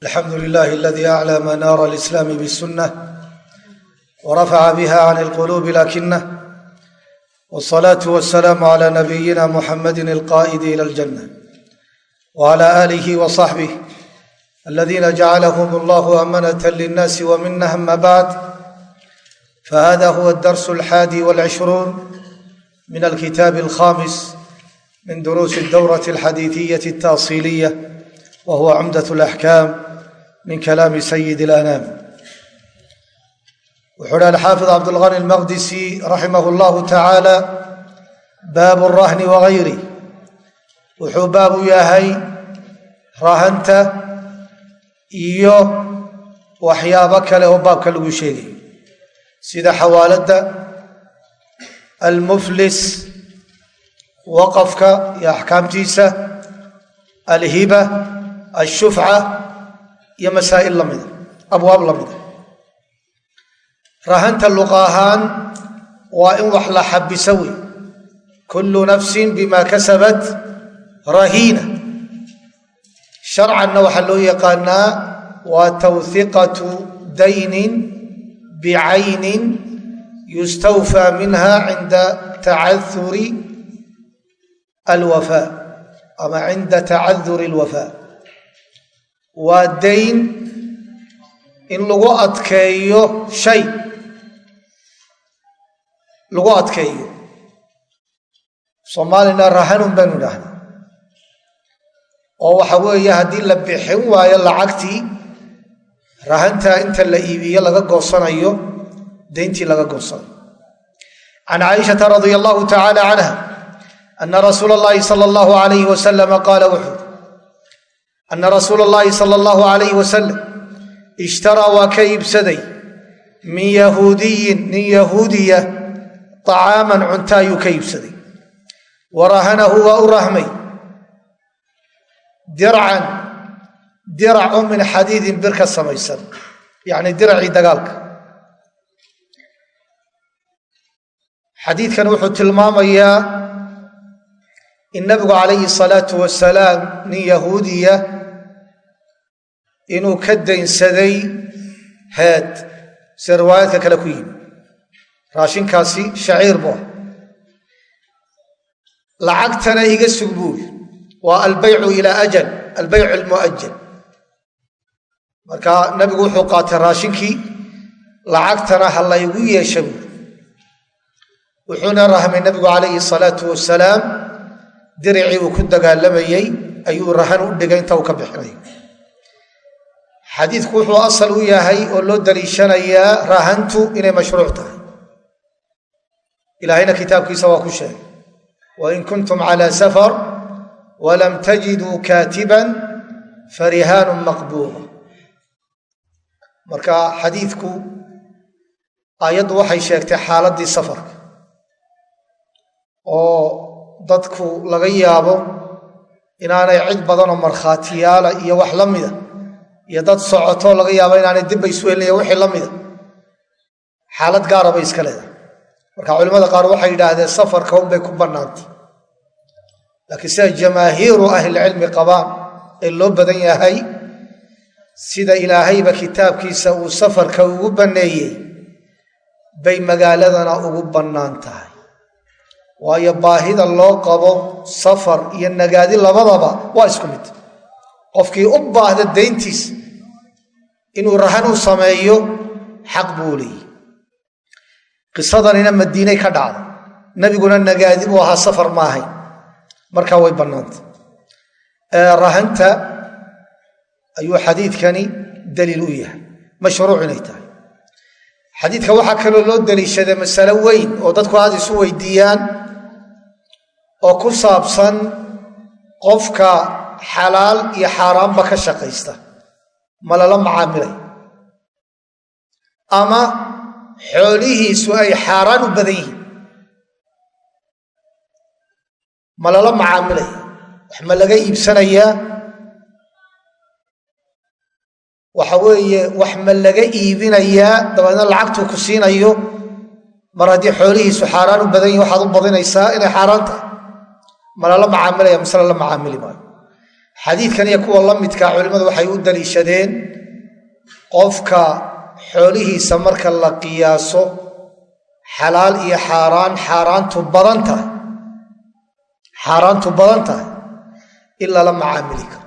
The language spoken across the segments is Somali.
lilahi aladi aclى manaara alislaami bsunah wrafaca biha can alqulubi lakinah wsalaatu wasalaamu cala nabiyina muxamadi alqaa'idi ila aljanna wcala aalihi waصaxbih aladina jacalahum allahu amanata linnaasi wmina ama bacd fahada huwa adarsu alxaadi walcishruun min alkitaabi alkhamis min duruusi aldowrati alxadiidiyati altaasiliya wa huwa cumdat alaxkaam min kalaami sayidi alanaam wuxuu uhi alxaafid cabdulghani almaqdisi raximah llahu tacaala baabu rahni wagayri wuxuu baabu yahay rahanta iyo waxyaabo kale oo baabka lagu sheegay. Sida xawaaladda almuflis waqafka iyo axkaamtiisa alhiba ashufca iyo masaa'il lamida abwaab lamida rahanta luqa ahaan waa in wax la xabiso wey kullu nafsin bima kasabat rahiina. Sharcanna waxaa loo yaqaanaa waa tawhiqatu daynin bicaynin yustawfaa minha cinda tacahuri alwafa ama cinda tacaduri alwafaa waa dayn in lagu adkeeyo shay. Lagu adkeeyo. Soomaalina rahanun baynu idhaahdaa. Oo waxa weeye haddii la bixin waayo lacagtii rahantaa inta la iibiyo laga goosanayo dayntii laga goosanayo. Can caaishata radia allahu tacaala canha ana rasuula اllahi sala allahu alayh wasalama qaala wuxuu ana rasuula اllahi sala allahu alayh wasalam ishtaraa waa ka iibsaday min yahuudiyin nin yahuudiya طacaaman cunto ayuu ka iibsaday wa rahanahu waa u rahmay dircan dirac oo min xadiidin bir samaysan yacni diracii dagaalka xadiidkan wuxuu tilmaamayaa in nabigu calayhi salaatu wasalaam nin yahuudiya inuu ka daynsaday heed sida riwaayaadka kale ku yimi raashinkaasi shaciir bu ah lacagtana iga sug buuri waa albaycu ilaa ajal albaycu almu'ajal marka nabigu wuxuu qaatay raashinkii lacagtana ha laygu yeesha buuri wuxuuna rahmay nabigu calayhi salaatu wasalaam diricii uu ku dagaalamayey ayuu rahan u dhigay inta uu ka bixinayo xadiidku wuxuu asal u yahay oo loo daliishanayaa rahantu inay mashruuc tahay. Ilaahayna kitaabkiisa waa ku sheegay. Wain kuntum calى safar walam tajiduu kaatiban farihaanu maqbuula marka xadiidku aayaddu waxay sheegtay xaaladdii safarka. Oo dadku laga yaabo inaanay cid badanoo markhaatiyaala iyo wax la mida iyo dad socotoo laga yaabo inaanay dibba isu elinaya wixii la mida xaalad gaara bay iska leedahay. Marka culimada qaar waxay yidhaahdeen safarka unbay ku bannaantay. Laakiin sida jamaahiiru ahlilcilmi qabaan ee loo badan yahay sida ilaahayba kitaabkiisa uu safarka ugu banneeyey bay magaaladana ugu bannaan tahay. Waayo baahida loo qabo safar iyo nagaadi labadaba waa isku mid. Qofkii u baahda dayntiis inuu rahan u sameeyo xaq buu leeyey qisadanina madiinay ka dhacday nebiguna nagaadi buu ahaa safar ma ahayn markaa way bannaantay rahanta ayuu xadiidkani daliil u yahay. Mashruuc inay tahay. Xadiidka waxaa kaloo loo daliishaday masalo weyn oo dadku aad isu weydiiyaan oo ku saabsan qofka xalaal iyo xaaraanba ka shaqaysta ma lala macaamilay. Ama xoolihiisu ay xaaraan u badan yihiin. Ma lala macaamilaya wax ma laga iibsanayaa? Waxa weeye wax ma laga iibinayaa? Dabeedna lacagtuu ku siinayo? Mar haddii xoolihiisu xaaraan u badan yihiin waxaad u badinaysaa inay xaaraan tahay. Ma lala macaamilaya mise lala macaamili maayo xadiidkan iyo kuwa la midkaa culimmadu waxay u daliishadeen qofka xoolihiisa marka la qiyaaso xalaal iyo xaaraan xaaraantu badan tahay xaaraantu badan tahay in lala macaamili karo.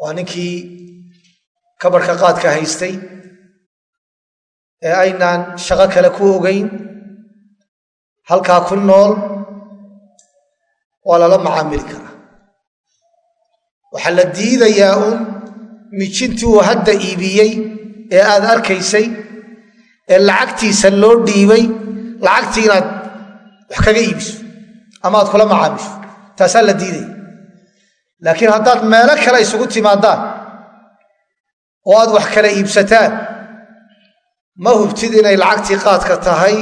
Waa ninkii kabarhka qaadka haystay ee aynaan shaqo kale ku ogayn halkaa ku nool waa lala macaamili karaa waxaa la diidayaa uun mijintii uu hadda iibiyey ee aad arkaysay ee lacagtiisa loo dhiibay lacagtii inaad wax kaga iibiso ama aad kula macaamisho taasaa la diidaya laakiin haddaad meelo kale isugu timaadaan oo aad wax kala iibsataan ma hubtid inay lacagtii qaadka tahay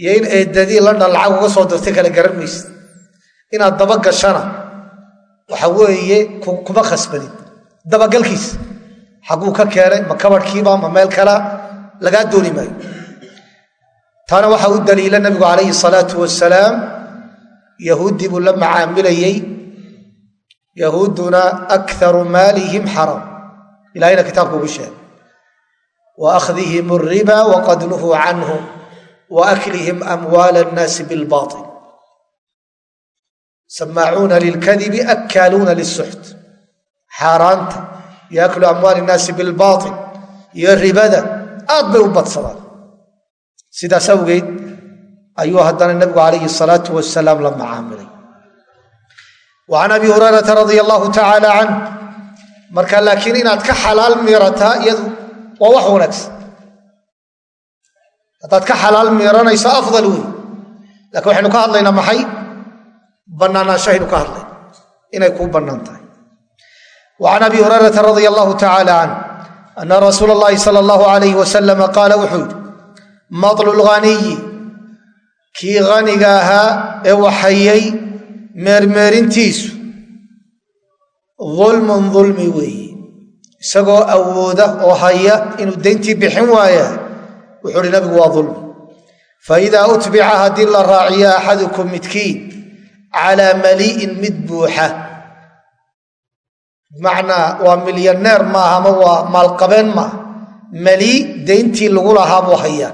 iyo in eedadii london lacag uga soo dirtay kala garan maysid. Inaad daba gashana waxa weeye kuma khasbanid dabagalkiisa xagguu ka keenay ma kabadhkiiba ma meel kala lagaa dooni maayo. Taana waxaa u daliila nabigu calayhi salaatu wasalaam yahuuddii buu la macaamilayey yahuudduna akaru maalihim xaram. Ilahayna kitaabku ugu sheegay. Wa akhdihim riba waqad nuhuu canhu wa aklihim amwaala annaasi bilbail samaacuuna lilkadibi akkaaluuna lisuxt xaaraanta iyo aklu amwaali innaasi bilbaail iyo ribada aad bay u badsadaan sidaas awgeed ayuu haddana nabigu calayhi salaatu wasalaam la macaamilay wa can abi hurayrata radia allahu tacaala canh marka laakiin inaad ka xalaal miirataa iyadu waa wax wanaagsan haddaad ka xalaal miiranayso hadlayna inay kuu bannaan tahay. Wa can abi hurayrata radia allahu tacaala canh ana rasuula allahi sala allahu alayh wasalama qaala wuxuu yidhi matlu lghaniyi kii haniga ahaa ee waxayay meermeerintiisu dulmun dulmi weeye isagoo awooda oo haya inuu dayntii bixin waaya wuxuu uhi nabigu waa dulmi faidaa utbica haddii la raaciyo axadukum midkiin calaa mali'in mid buuxa. Bimacnaa waa milyaneer maaha ama waa maalqabeen maaha malii dayntii lagu lahaa buu hayaa.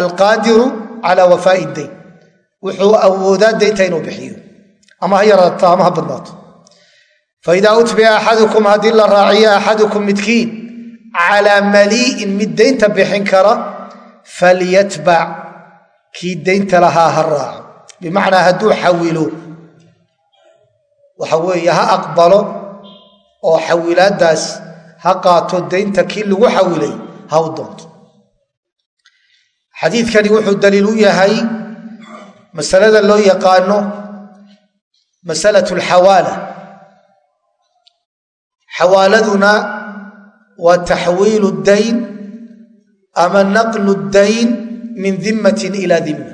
Alqaadiru calaa wafaa'i dayn wuxuu awoodaa daynta inuu bixiyo. Ama ha yaraato ama ha badnaato faidaa utbica axadukum haddii la raaciyo axadukum midkiin calaa malii'in mid daynta bixin kara falyatbac kii daynta lahaa ha raaco bimacnaa hadduu xawilo waxa weeye ha aqbalo oo xawilaaddaas ha qaato daynta kii lagu xawilay ha u doonto. Xadiidkani wuxuu daliil u yahay masalada loo yaqaano masalatu alxawaala xawaaladuna waa taxwiilu dayn ama naqlu dayn min dimmatin ilaa dimma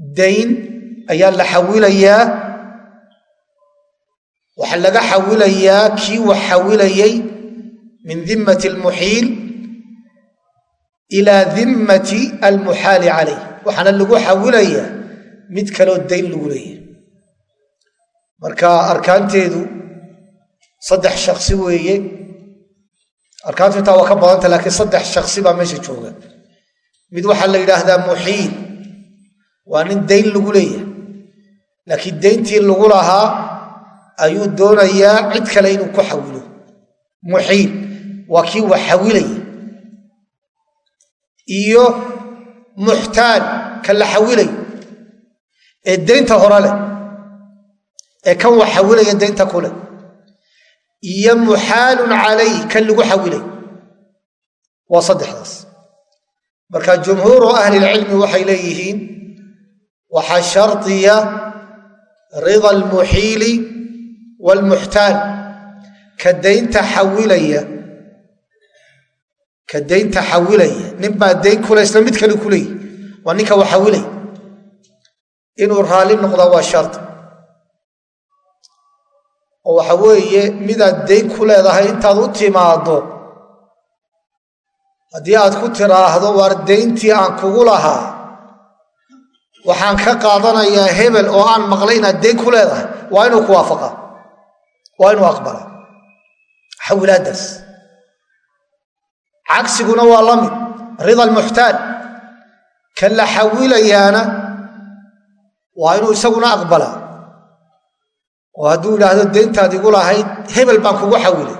dayn ayaa la xawilayaa waxaa laga xawilayaa kii wax xawilayay min dimmati almuxiil ilaa dimmati almuxaali calayh waxaana lagu xawilayaa mid kaloo dayn lagu leeyahy marka arkaanteedu saddex shaksi weeye arkaantu intaa waa ka badanta laakiin saddex shaksi baa meesha jooga. Mid waxaa la yidhaahdaa muxiil waa nin dayn lagu leeyahay. Laakiin dayntii lagu lahaa ayuu doonayaa cid kale inuu ku xawilo. Muxiil waa kii wax xawilaya. Iyo muxtaal ka la xawilayo ee daynta hore leh. Ee kan wax xawilaya daynta ku leh. Iyo muxaalun calayh kan lagu xawilay. Waa saddexdaas. Marka jumhuuru ahlilcilmi waxay leeyihiin waxaa shardiya rida almuxiili waalmuxtaal ka daynta xawilaya ka daynta xawilaya. Nin baa dayn kule isla mid kale ku leeyihi waa ninka wax inuu raalli noqdaa waa shardi oo waxa weeye midaad dayn ku leedahay intaad u timaaddo. Haddii aad ku tiraahdo waar dayntii aan kugu lahaa waxaan ka qaadanayaa hebel oo aan maqlay inaad deyn ku leedahay. Waa inuu ku waafaqaa waa inuu aqbalaa xawilaaddaas cagsiguna waa la mid. Rida almuxtaaj ka la xawilayaana waa inuu isaguna aqbalaa. Oo hadduu yidhaahdo deyntaad igu lahayd hebel baan kugu xawilay.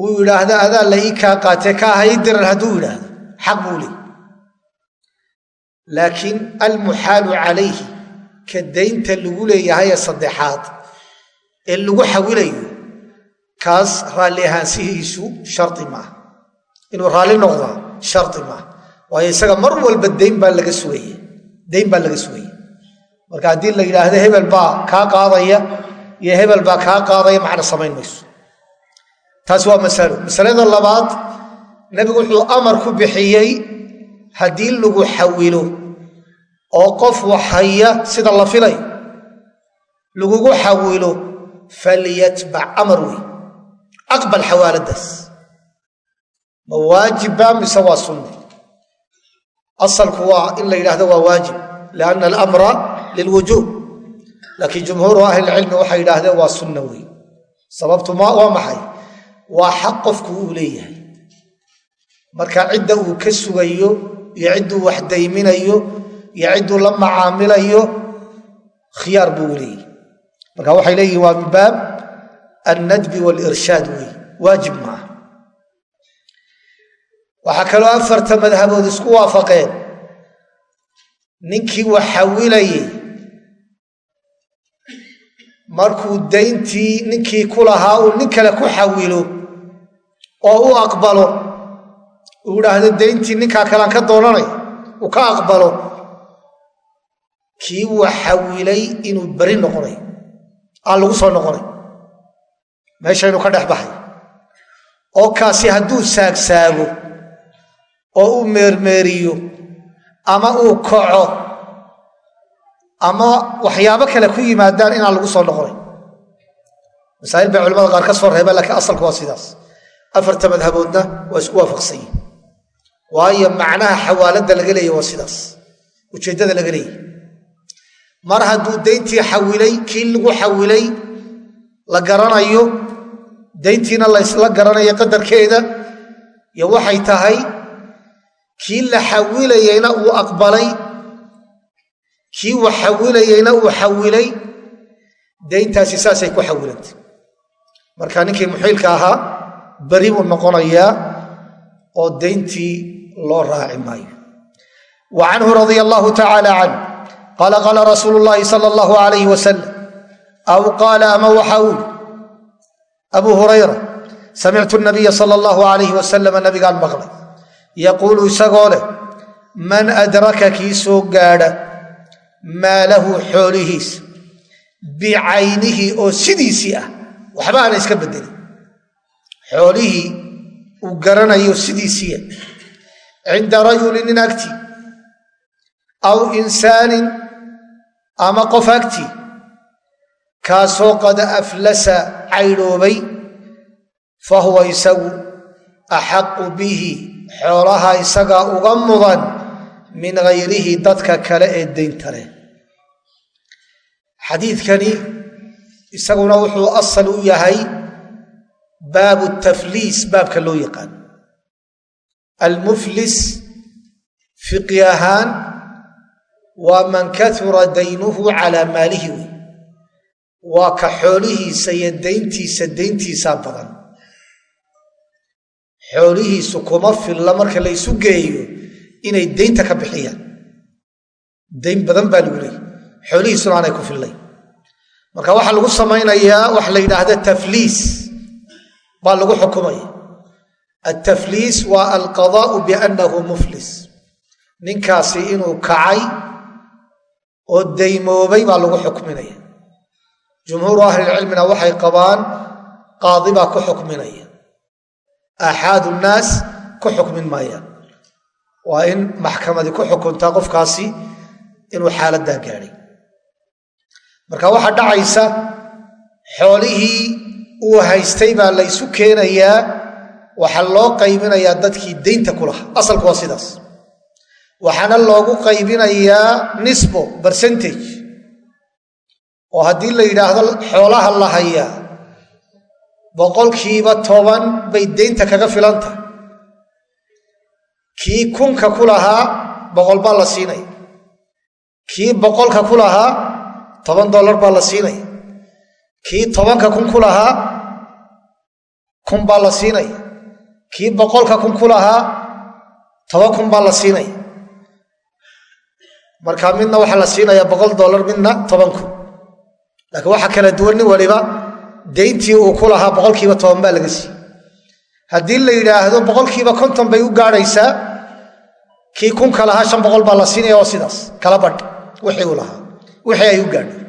Uu yidhaahdo adaa la ii kaa qaatee ka aha ii diran hadduu yidhaahdo. Xaq buu leey laakiin almuxaalu calayhi ka daynta lagu leeyahay ee saddexaad ee lagu xawilayo kaas raalli ahaanshihiisu shardi maaha inuu raalli noqdaa shardi maaha waayo isaga mar walba dayn baa laga sugaya dayn baa laga sugaya marka haddii la yidhaahdo hebel baa kaa qaadaya iyo hebel baa kaa qaadaya macna samayn mayso. Taas waa masalo. Masalada labaad nebigu wuxuu amar ku bixiyey haddii lagu xawilo oo qof waxhaya sida la filayo lagugu xawilo falyatbac amar wey aqbal xawaaladaas. Ma waajibba mise waa sunne? Asalku waa in la yidhahdo waa waajib lianna alamra lilwujuub. Laakiin jumhuuru ahlilcilmi waxay yidhaahdeen waa sunna wey sababtu waa maxay? Waa xaq qofku uu leeyahay. Marka cidda uu ka sugayo iyo cidduu wax dayminayo iyo cidduu la macaamilayo khiyaar buu leeyahy marka waxay leeyihiin waa min baab annadbi walirshaad wey. Waajib maaha waxaa kaloo afarta madhabood isku waafaqeen. Ninkii wax xawilayey markuu dayntii ninkii ku lahaa uu nin kale ku xawilo oo u aqbalo uu idhaahdo dayntii ninkaa kalean ka doonanay uu ka aqbalo kii uu xawilay inuu beri noqonay aan lagu soo noqonay. Meeshaynu ka dhex baxay. Oo kaasi hadduu saagsaago oo uu meermeeriyo ama uu kaco ama waxyaabo kale ku yimaadaan inaan lagu soo noqonay. Masaa'il bay culamada qaar ka soo reebeen laakiin asalku waa sidaas. Afarta madhaboodna waa isku waafaqsan yihiin waayo macnaha xawaaladda laga leeya waa sidaas. Ujeeddada laga leeyahy mar hadduu dayntii xawilay kii lagu xawilay la garanayo dayntiina laysla garanayo qadarkeeda iyo waxay tahay kii la xawilayeyna uu aqbalay kii uu xawilayeyna uu xawilay dayntaasi saasay ku xawilantay. Marka ninkii muxiilka ahaa beri buu noqonayaa oo dayntii loo raaci maayo. Wa radia allahu tacaala canh qaala qaala rasuulu llaahi sala allahu alayh wasalam aw qaala ama waxa uu abu hurayra samictu nabiya sala allahu alayh wasalama nabigaan maqlay. Yaquulu isagoo leh man adraka kii soo gaadha maalahu xoolihiisa bicaynihi oo sidiisii ah. Waxba aana iska bedelin xoolihii uu garanayo sidiisiiya cinda rajulin nin agtii aw insaanin ama qof agtii kaasoo qad aflasa caydhoobay fa huwa isagu axaqu bihi xoolaha isagaa uga mudan min hayrihi dadka kale ee daynta leh. Xadiidkani isaguna wuxuu asal u yahay baabu tafliis baabka loo yaqaan. Almuflis fiqi ahaan waa man kaura daynuhu calaa maalihi wey waa ka xoolihiisa iyo dayntiisa dayntiisaa badan. Xoolihiisu kuma filla marka la ysu geeyo inay daynta ka bixiyaan. Dayn badan baa lagu leeyay xoolihiisuna aanay ku fillay marka waxaa lagu samaynayaa waxa la yidhaahda tafliis baa lagu xukumaya altafliis waa alqadaa'u biannahu muflis. Ninkaasi inuu kacay oo daymoobay baa lagu xukminaya. Jumhuuru ahlilcilmina waxay qabaan qaadi baa ku xukminaya. Aaxaadu nnaas ku xukmin maayaan waa in maxkamadi ku xukuntaa qofkaasi inuu xaaladdaa gaadhay marka waxaa dhacaysa xoolihii uu haystay baa laysu keenayaa waxaa loo qaybinayaa dadkii daynta ku lahaa. Asalku waa sidaas. Waxaana loogu qaybinayaa nisbo bercentage oo haddii la yidhaahdo xoolaha la hayaa boqolkiiba toban bay deynta kaga filan tahay. Kii kunka ku lahaa boqol baa la siinaya kii boqolka ku lahaa toban dollar baa la siinaya kii tobanka kun ku lahaa kun baa la siinaya kii boqolka kun ku lahaa toban kun baa la siinaya marka midna waxaa la siinayaa boqol dollar midna toban kun. Laakiin waxaa kala duwan nin waliba deyntii uu ku lahaa boqolkiiba toban baa laga siiye haddii la yidhaahdo boqolkiiba konton bay u gaadhaysaa kii kunka lahaa shan boqol baa la siinaya oo sidaas kala badh wixii uu lahaa wixii ay u gaadhay.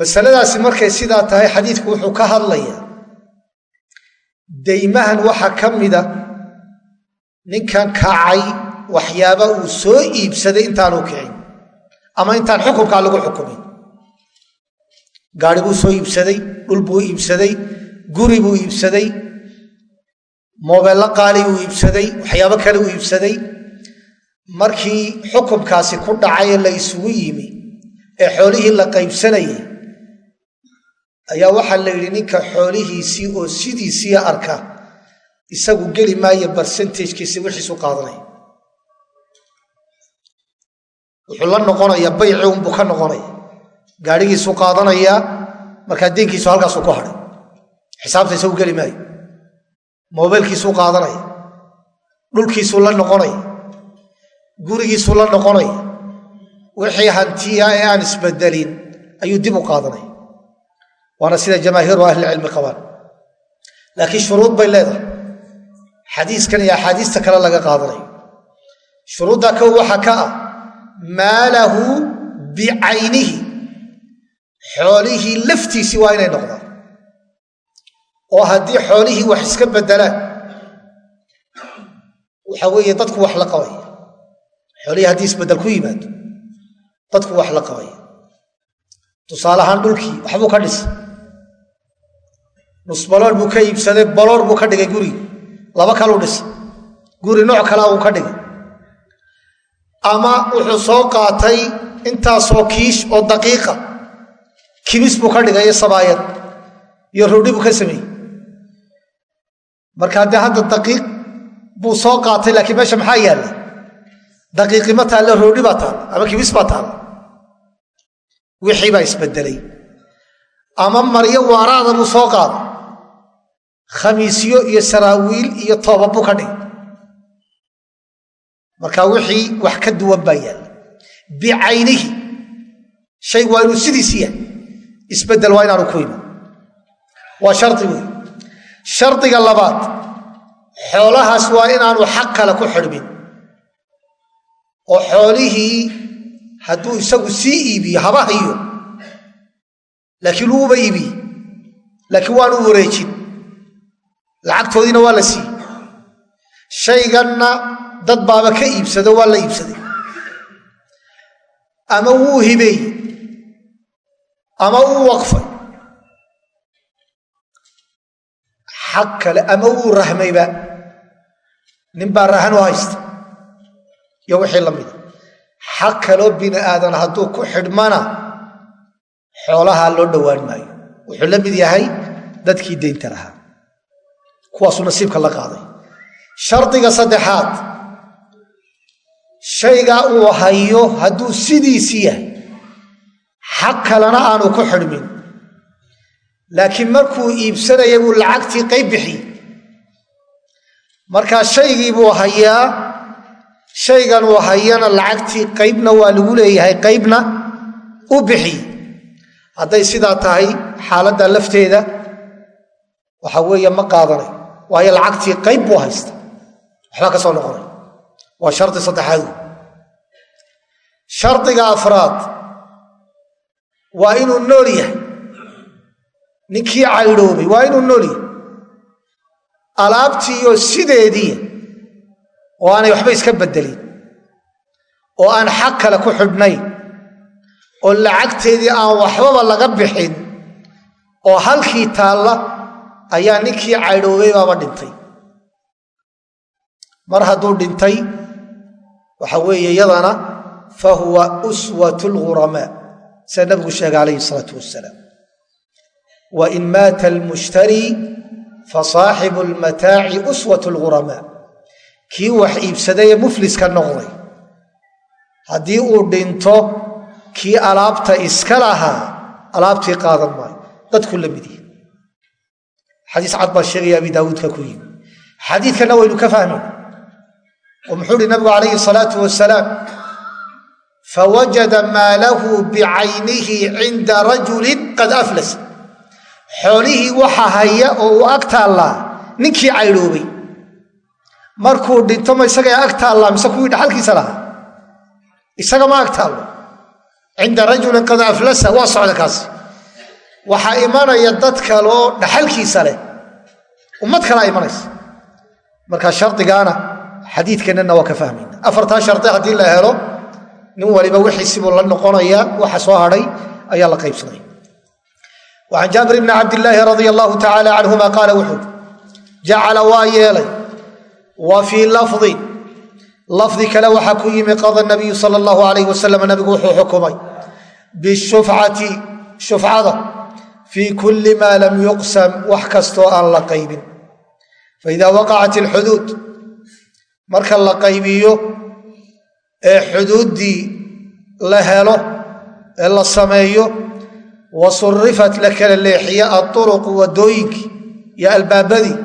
Masaladaasi markay sidaa tahay xadiidku wuxuu ka hadlayaa deymahan waxaa ka mida ninkan kacay waxyaaba uu soo iibsaday intaanu kicin ama intaan xukunkaa lagu xukumin. Gaari buu soo iibsaday dhul buu iibsaday guri buu iibsaday moobeello qaali uu iibsaday waxyaabo kale uu iibsaday. Markii xukumkaasi ku dhacay la isugu yimi ee xoolihii la qaybsanayay ayaa waxaa la yidhi ninka xoolihiisii oo sidiisii arka isagu geli maayo barsentajkiisi wixiisu qaadanaya wuxuu la noqonaya bayci unbuu ka noqonaya gaadhigiisuu qaadanayaa markaa deenkiisu halkaasuu ku hadhay. Xisaabta isagu geli maayo. Moobeelkiisuu qaadanaya dhulkiisuu la noqonaya gurigiisuu la noqonaya wixii hantiya ee aan isbedelin ayuu dib u qaadanaya waana sida jamaahiiru ahlicilmi qabaan. Laakiin shuruud bay leedahay. Xadiiskan iyo axaadiista kale laga qaadanayo shuruuddaa kow waxaa ka ah maalahu bicaynihi xoolihii laftiisii waa inay noqdaan. Oo haddii xoolihii wax iska beddelaan waxa weeye dadku wax la qabaya xoolihii haddii isbeddel ku yimaado dadku wax la qabaya tusaale ahaan dhulkii waxbuu ka dhisay nus baloor buu ka iibsaday baloor buu ka dhigay gurigi laba kaluu dhisay guri nooc kalea uu ka dhigay. Ama wuxuu soo qaatay intaasoo kiish oo daqiiqa. Kibis buu ka dhigay iyo sabaayad. Iyo roodhi buu ka sameeyey. Markaa dee hadda daqiiq buu soo qaatay laakiin meesha maxaa yaalla? Daqiiqi ma taalle roodhi baa taalla ama kibis baa taalla. Wixii baa isbedelay. Ama maryo waaraada buu soo qaaday khamiisyo iyo saraawiil iyo tooba buu ka dhigay. Marka wixii wax ka duwan baa yaalla bicaynihi shaygu waa inuu sidiisi yahay. Isbeddel waa inaanu ku iman waa shardi wey shardiga labaad xoolahaas waa inaanu xaq kale ku xidhmin. Oo xoolihii hadduu isagu sii iibiyo haba hayo laakiin uuba iibiye. Laakiin waanu wareejin lacagtoodiina waa la siiyey shayganna dad baaba ka iibsado waa la iibsaday. Ama wuu hibeey ama wuu waqfay. Xaq kale ama wuu rahmayba. Nin baa rahan u haysta. Iyo wixii la mida xaq kaloo bini aadan hadduu ku xidhmana xoolahaa loo dhowaan maayo. Wuxuu la mid yahay dadkii deynta lahaa kuwaasuu nasiibka la qaaday. Shardiga saddexaad shaygaa uu hayo hadduu sidiisii yahay xaq kalena aanu ku xidhmin. Laakiin markuu iibsanaya buu lacagtii qayb bixiyey. Markaa shaygii buu hayaa shaygan uu hayana lacagtii qaybna waa lagu leeyahay qaybna u bixiyey. Hadday sidaa tahay xaaladda lafteeda waxa weeye ma qaadanay waayo lacagtii qayb buu haysta waxbaa ka soo noqonay. Waa shardi saddexaadu shardiga afraad waa inuu nool yahay. Ninkii caydhoobay waa inuu nool yahay. Alaabtiiyo sideediiya oo aanay waxba iska beddelin oo aan xaq kale ku xidhnayn oo lacagteedii aan waxbaba laga bixin oo halkii taalla ayaa ninkii caydhoobay baaba dhintay. Mar hadduu dhintay waxa weeye iyadana fa huwa uswat lghuramaa sida nabigu sheegay calayhi salaatu wasalaam wain maata almushtarii fasaaxibu lmataaci uswat lghuramaa kii wax iibsaday ee mufliska noqday. Haddii uu dhinto kii alaabta iska lahaa alaabtii qaadan maayo. Dadku la mid yihi xadiis cad baa sheegaya abi daawuudka ku yimi xadiidkana waynu ka fahmayna oo muxuu uhi nabigu calayhi salaatu wasalaam fawajada maalahu bicaynihi cinda rajulin qad aflas. Xoolihii waxa haya oo uu ag taallaa ninkii caydhoobay markuu dhinto ma isagaa ag taallaa mise kuwii dhaxalkiisa lahaa? Isaga ma ag taallo. Cinda rajulin qad aflasa waa socda kaasi waxaa imanaya dad kaloo dhaxalkiisa leh. Ummad kalaa imanaysa. Marka shardigaana xadiidkeennana waa ka fahmayna afartaa shardi haddii la helo nin waliba wixiisibuu la noqonayaa waxa soo hadhay ayaa la qaybsanaya. An jaabir bni cabdilaahi radia allahu tacaala canhuma qaala wuxuu jacala waa yeelay. Wa fii lafdin lafdi kale waxaa ku yimi qada nabiyu sala allahu alayh wasalam nabigu wuxuu fii kulli maa lam yuqsam wax kastoo aan la qaybin. Faida waqacat alxuduud marka la qaybiyo ee xuduuddii la helo ee la sameeyo wa surifat la kala leexiya aduruqu waddooyinkii iyo albaabadii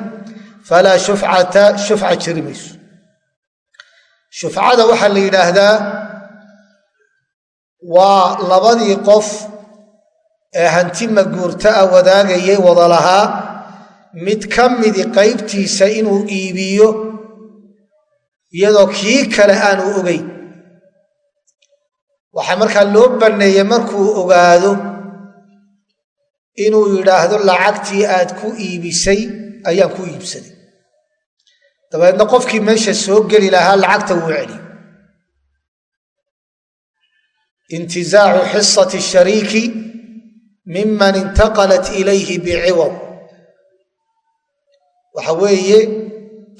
falaa shufcata shufca jiri mayso. Shufcada waxaa la yidhaahdaa waa labadii qof ee hanti maguurta ah wadaagayay wada lahaa mid ka midi qaybtiisa inuu iibiyo iyadoo kii kale aanu ogeyn waxaa markaa loo banneeyey markuu ogaado inuu yidhaahdo lacagtii aad ku iibisay ayaan ku iibsaday. Dabeedna qofkii meesha soo geli lahaa lacagta wuu celi intizaacu xisati shariiki miman intaqalat ilayhi biciwad waxa weeye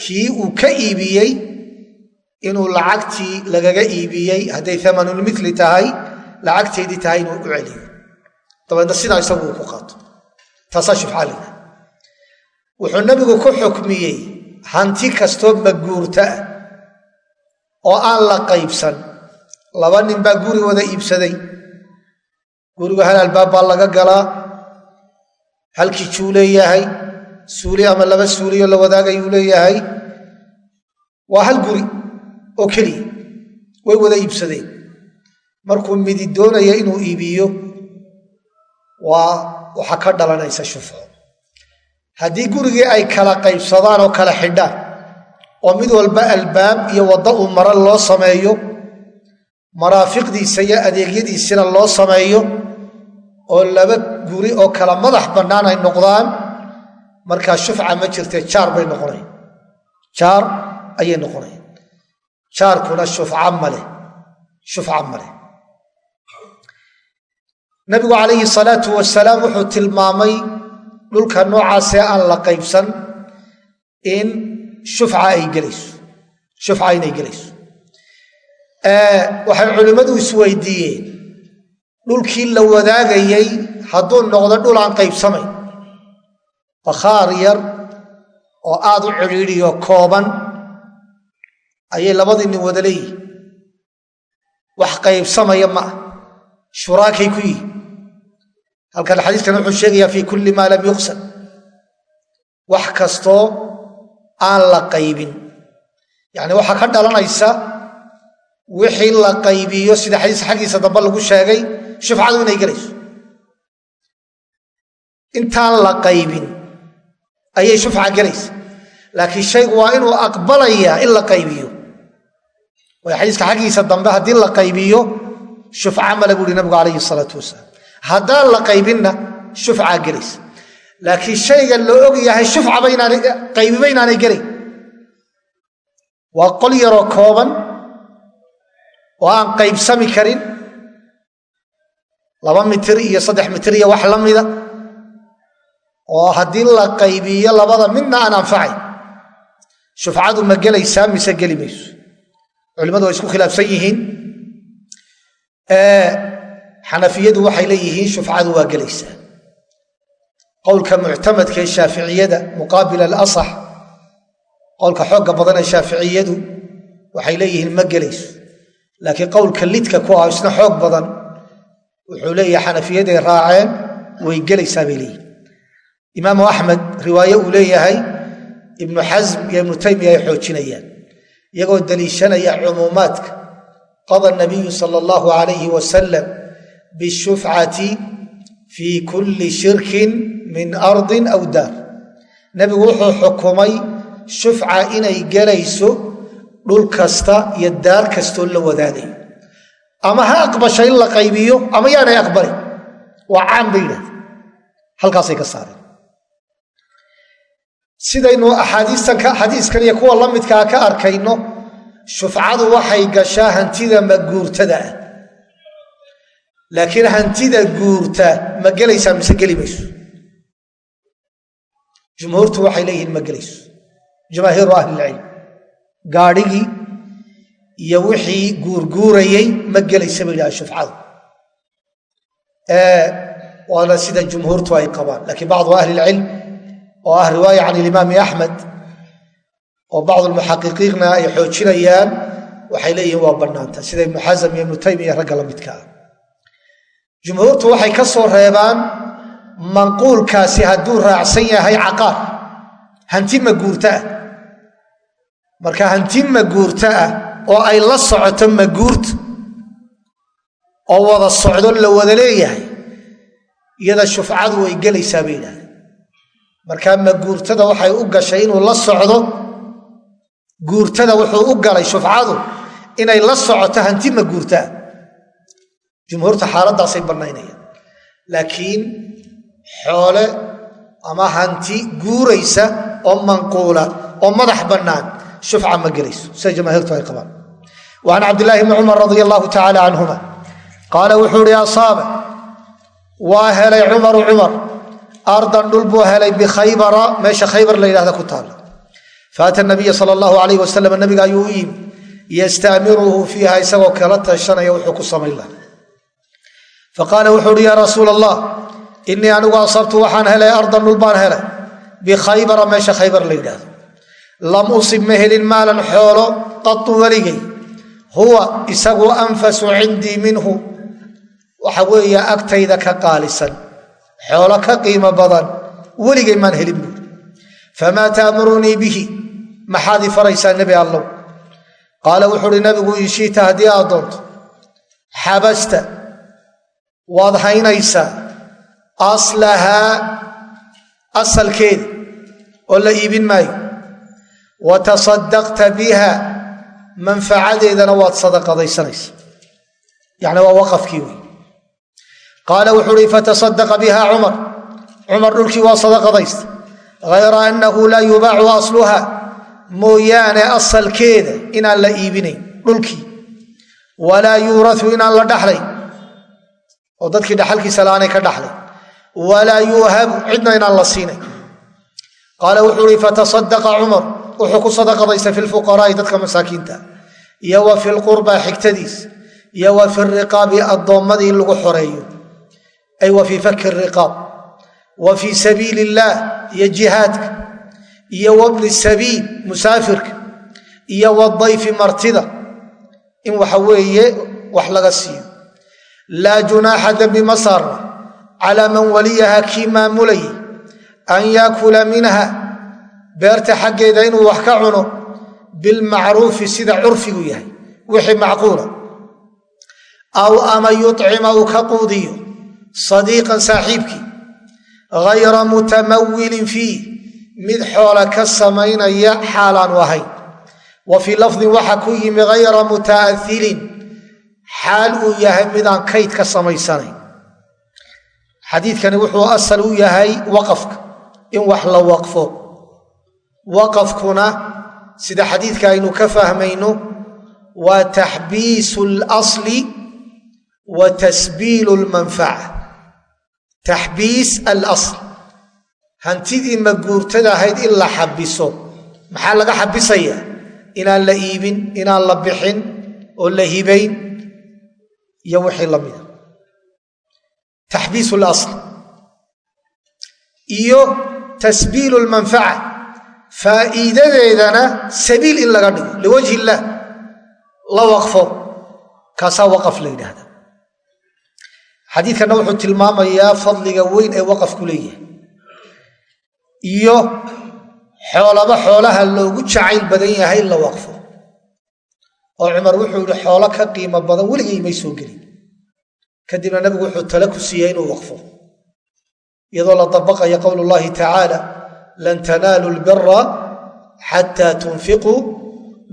kii uu ka iibiyey inuu lacagtii lagaga iibiyey hadday amanulmili tahay lacagteedii tahay inuu u celiyo. Dabeedna sidaa isagu uu ku qaato. Taasaa shufcaalina wuxuu nabigu ku xukmiyey hanti kastoo maguurta ah oo aan la qaybsan. Laba nin baa guri wada iibsaday gurigu hal albaab baa laga galaa. Halkii juu leeyahay suuli ama laba suuliyo la wadaagayuu leeyahay. Waa hal guri oo keliya way wada iibsadeen. Markuu midi doonaya inuu iibiyo waa waxa ka dhalanaysa shufco haddii gurigii ay kala qaybsadaan oo kala xidhaan oo mid walba albaab iyo waddo uu maro loo sameeyo maraafiqdiisa iyo adeegyadiisina loo sameeyo oo laba guri oo kala madax bannaan ay noqdaan markaa shufca ma jirtee jaar bay noqonayan jaar ayay noqonayan jaarkuna shufca maleh shufca maleh nabigu calayhi salaatu wasalaam wuxuu tilmaamay dhulka noocaasee aan la qaybsan in shufca ay gelayso. Shufca inay gelayso. Waxay culimmadu isweydiiyeen dhulkii la wadaagayey hadduu noqdo dhul aan qaybsamayn bakhaar yar oo aad u cidhiidhiyo kooban ayay labadii nin wada leeyihiin wax qaybsamaya ma ah shuraakay ku yihi halkan xadiiskan wuxuu sheegayaa fii kulli maa lam yuqsam wax kastoo aan la qaybin. Yacni waxaa ka dhalanaysa wixii la qaybiyo sida xadiiska xaggiisa dambe lagu sheegay shufcadu inay gelayso intaan la qaybin ayay shufca gelaysa laakiin shaygu waa inuu aqbalayaa in la qaybiyo way xadiiska xaggiisa dambe haddii la qaybiyo shufca male buuhi nabigu calayhi salaatu wasalaam haddaan la qaybinna shufcaa gelaysa laakiin shayga la og yahay shufcaba qaybiba inaanay gelayn waa qol yaroo kooban oo aan qaybsami karin laba mitir iyo saddex mitir iyo wax la mida oo haddii la qaybiyo labada midna aan anfacayn shufcadu ma gelaysaa mise geli mayso? Culimmadu way isku khilaafsan yihiin. Xanafiyadu waxay leeyihiin shufcadu waa gelaysaa. Qowlka muctamadka ee shaaficiyada muqaabil alasax qowlka xoogga badan ee shaaficiyadu waxay leeyihiin ma gelayso. Laakiin qowlka lidka ku ah isna xoog badan wuxuu leeyahay xanafiyaday raaceen way gelaysaa bay leeyihiin imaamu axmed riwaaye uu leeyahay ibnu xasm iyo ibnu taymiya ay xoojinayaan iyagoo daliishanaya cumuumaadka. Qada nabiyu sala allahu alayhi wasalam bishufcati fii kulli shirkin min ardin aw daar. Nebigu wuxuu xukumay shufca inay gelayso dhul kasta iyo daar kastoo la wadaagayo ama ha aqbasha in la qaybiyo ama yaanay aqbalin waa caan bay yidhahda halkaasay ka saareen. Sidaynu axaadiiskan iyo kuwa la midkaa ka arkayno shufcadu waxay gashaa hantida maguurtada ah. Laakiin hantida guurta ma gelaysaa mise geli mayso? Jumhuurtu waxay leeyihiin ma gelayso. Jamaahiiru ahlilcilm gaadhigii iyo wixii guurguurayey ma gelaysa ba yidhaha shufcadu waana sida jumhuurtu ay qabaan. Lakiin bacdu ahli ilcilm oo ah riwaaya can ilimaami axmed oo bacdu lmuxaqiqiinna ay xoojinayaan waxay leeyihiin waa bannaanta. Sida ibnu xasam iyo ibnu taymiya ragga la midka ah. Jumhuurtu waxay ka soo reebaan manquulkaasi hadduu raacsan yahay caqaar. Hanti maguurto ah. Marka hanti maguurto ah oo ay la socoto maguurta oo wada socdo la wada leeyahay? iyada shufcadu way gelaysaa bay yidhahdeen. Markaa maguurtada waxay u gashay inuu la socdo? Guurtada wuxuu u galay shufcadu inay la socoto hanti maguurtaa jumhuurta xaaladdaasay bannaynayaan laakiin xoole ama hanti guuraysa oo manquula oo madax bannaan shufca ma gelayso sida jamaahiirtu ay qabaan wa can cabdillaahi bni cumar radia allahu tacaala canhuma qaala wuxuu ihi asaaba waa helay cumaru cumar ardan dhul buu helay bikhaybara meesha khaybar la yidhahda ku taalla faata nabiya sala allahu alayh wasalam nabiga ayuu u yimi yastamiruhu fiiha isagoo kala tashanaya wuxuu ku samayn laha faqaala wuxuu uhi yaa rasuul allah inii anigu asabtu waxaan helay ardan dhul lam usib ma helin maalan xoolo qatu weligay huwa isagu anfasu cindii minhu. Waxa weeye agtayda ka qaalisan. Xoolo ka qiimo badan weligay maan helin buuri famaa taamurunii bihi? Maxaad i faraysaa nebi allow? Qaala wuxuu uhi nabigu inshiita haddii aad doonto. Xabasta waad haynaysaa. Aslahaa asalkeeda oo la iibin maayo wa tasadaqta biha. Manfacadeedana waad sadaqadaysanaysa. Yacni waa waqafkii wey qaala wuxuu uhi fatasadaqa biha cumar. Cumar dhulkii waa sadaqadaysta. Hayra annahu laa yubaacu asluha. Mooyaane asalkeeda inaan la iibinayn dhulkii. Walaa yuurau inaan la dhaxlayn. Oo dadkii dhaxalkiisa la'aanay ka dhaxlay walaa yuuhabu cidna inaan la siinayn qaala wuxuu uhi fatasadaqa cumar wuxuu ku sadaqadaysta fi lfuqaraa'i dadka masaakiinta iyo wa fi lqurbaa xigtadiis iyo wa fi riqaabi addoommadii in lagu xoreeyo ay wa fii fakki riqaab wa fii sabiili illaah iyo jihaadka iyo wabni sabiil musaafirka iyo wadayfi martida in waxa weeye wax laga siiyo. Laa junaaxa dembi ma saarna calaa man waliyaha kii maamulayay an yaakula minha beerta xaggeeda inuu wax ka cuno bilmacruufi sida curfigu yahay wixii macquula. Aw ama yucima uu ka quudiyo sadiiqan saaxiibkii hayra mutamawilin fiih mid xoola ka samaynaya xaalaanu ahayn. Wa fii lafdin waxa ku yimi hayra muta'ailin xaal uu yahay midaan kayd ka samaysanayn. Xadiidkani wuxuu asal u yahay waqafka in wax la waqfo waqafkuna sida xadiidka aynu ka fahmayno waa taxbiisu alasli wa tasbiilu lmanfaca taxbiis alasl hantidii maguurtada ahayd in la xabiso maxaa laga xabisayaa inaan la iibin inaan la bixin oo la hibayn iyo wixii la mida. Taxbiisu lasl iyo tasbiilu lmanfaca faa'iidadeedana sabiil in laga dhigo liwajhi illaah la waqfo kaasaa waqaf la yidhaahda xadiidkanna wuxuu tilmaamayaa fadliga weyn ee waqafku leeyahay. Iyo xoolaba xoolaha loogu jacayl badan yahay in la waqfo. Oo cumar wuxuu yidhi xoolo ka qiimo badan weligay may soo gelin. Kadibna nabigu wuxuu tale ku siiyey inuu waqfo. Iyadoo la dabaqaya qowl llahi tacaala lan tanaalu lbira xataa tunfiquu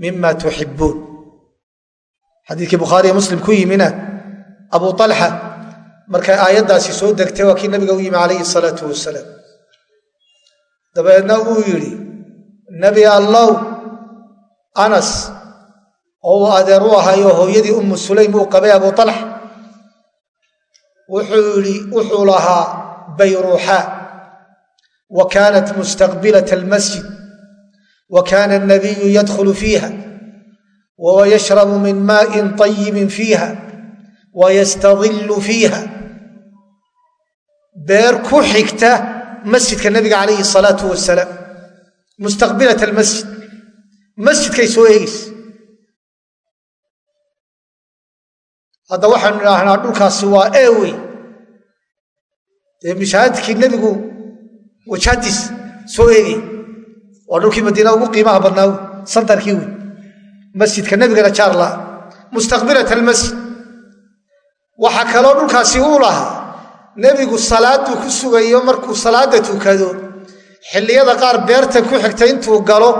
mima tuxibuun xadiikii bukhaariyo muslim ku yimina abu alxa markay aayaddaasi soo degtay waa kii nabiga u yimi calayhi salaatu wasalaam dabeedna uu yidhi nebi allow anas oo uu adeer u ahayo hooyadii ummu sulaym uu qabay abu alxa wuxuu yidhi wuxuu lahaa bayruuxaa wa kaanat mustaqbilat almasjid wa kaana anabiyu yadkhulu fiiha wahuwa yashrabu min maaءin طayibin fiiha wa yastadillu fiiha beer ku xigta masjidka nabiga calayhi salaatu wasalaam mustaqbilat almasjid masjidkay soo eegaysa hadda waxaanu idhaahnaa dhulkaasi waa eewey dee mishaahadkii nebigu wajhadiis soo eegay waa dhulkii madiina ugu qiimaha badnaa santarkii wey masjidka nebigana jaar laha mustaqbilat almasjid. Waxaa kaloo dhulkaasi uu lahaa nebigu salaaduu ku sugayo markuu salaada tukado xilliyada qaar beerta ku xigta intuu galo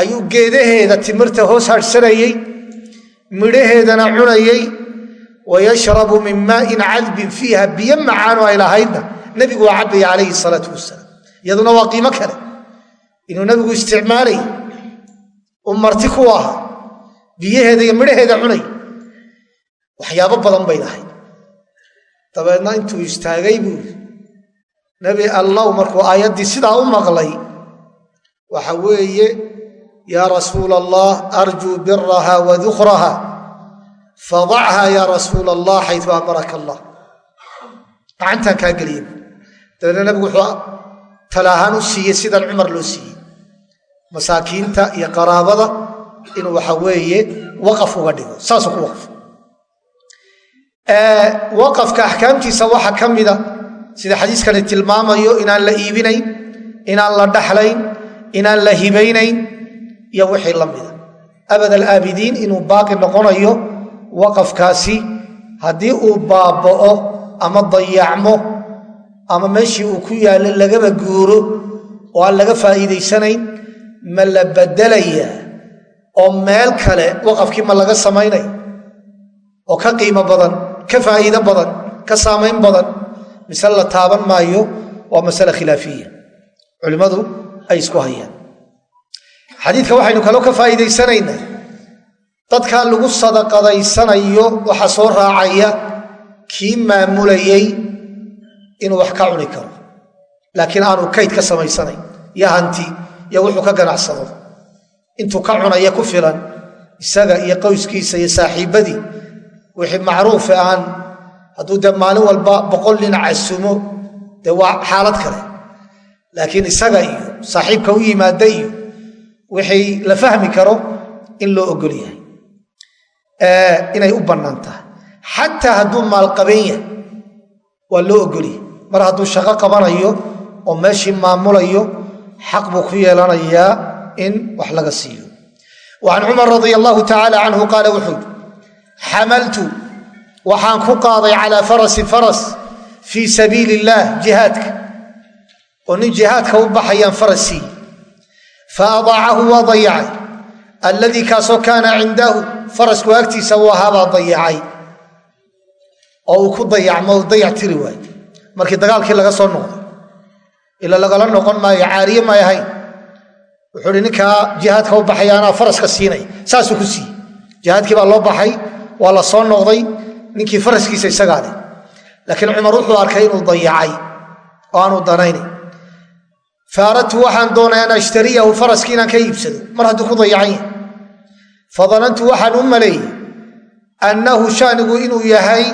ayuu geedaheeda timirta hoos hadhsanayey midhaheedana cunayey wayashrabu min maain cadbin fiiha biyo macaanu ay lahaydna nebigu waa cabaya calayhi salaatu wasalaam iyaduna waa qiimo kale. Inuu nebigu isticmaalay u marti ku ahaa biyaheeda iyo midhaheeda cunay. Waxyaabo badan bay lahayd. Dabeedna intuu istaagay buu nebi allow markuu aayaddii sidaa u maqlay waxa weeye yaa rasuula allah arjuu biraha wa dukraha fadachaa yaa rasuula allah xayu amaraka allah gacantaan kaa geliye dabeedna nabigu wuxuu talaahaan u siiyey sidan cumar loo siiyey. Masaakiinta iyo qaraabada inuu waxa weeye waqaf uga dhigo saasuu ku waqf. Waqafka axkaamtiisa waxaa ka mida sida xadiiskani tilmaamayo inaan la iibinayn inaan la dhaxlayn inaan la hibaynayn iyo wixii la mida abad alaabidiin inuu baaqi noqonayo waqafkaasi haddii uu baaba'o ama dayacmo ama meeshii uu ku yaallo lagaba guuro oo aan laga faa'iidaysanayn ma la bedelayaa oo meel kale waqafkii ma laga samaynay oo ka qiimo badan ka faa'iido badan ka saamayn badan mise la taaban maayo waa masale khilaafiya. Culimmadu ay isku hayaan. Xadiidka waxaynu kaloo ka faa'iidaysanaynaa dadkaa lagu sadaqadaysanayo waxaa soo raacaya kii maamulayey inuu wax ka cuni karo. Laakiin aanu kayd ka samaysanayn iyo hanti iyo wuxuu ka ganacsado. Intuu ka cunaya ku filan isaga iyo qoyskiisa iyo saaxiibbadii wixii macruufe aan hadduu dee maalin walba boqol nin casumo dee waa xaalad kale. Laakiin isaga iyo saaxiibka u yimaada iyo wixii la fahmi karo in loo ogol yahay. Inay u bannaan tahay. Xataa hadduu maalqaban yahay waa loo ogolyahay mar hadduu shaqo qabanayo oo meeshii maamulayo xaq buu ku yeelanayaa in wax laga siiyo. Wa can cumar radia allahu tacaala canhu qaala wuxuu yidhi xamaltu waxaan ku qaaday calaa farasin faras fii sabiili illaah jihaadka. Oo nin jihaadka u baxayaan farasii fa adaacahu waa dayacay. Alladii kaasoo kaana cindahu farasku agtiisa uu ahaabaa dayacay. Oo uu ku dayacmo u markii dagaalkii laga soo noqday ila lagala noqon maayo caariye may ahayn. Wuxuu hi ninkaa jihaadka u baxaya anaa faraska siinaya saasuu ku siiyey. Jihaadkii baa loo baxay waa la soo noqday ninkii faraskiisa isagaa laakiin cumar wuxuu arkay inuu dayacay oo aanu danaynayn fa aradtu waxaan doonay an ashtariyahu faraskii inaan ka iibsado. Mar hadduu ku dayacan yahay fadanantu waxaan u maleeyey annahu shaanigu inuu yahay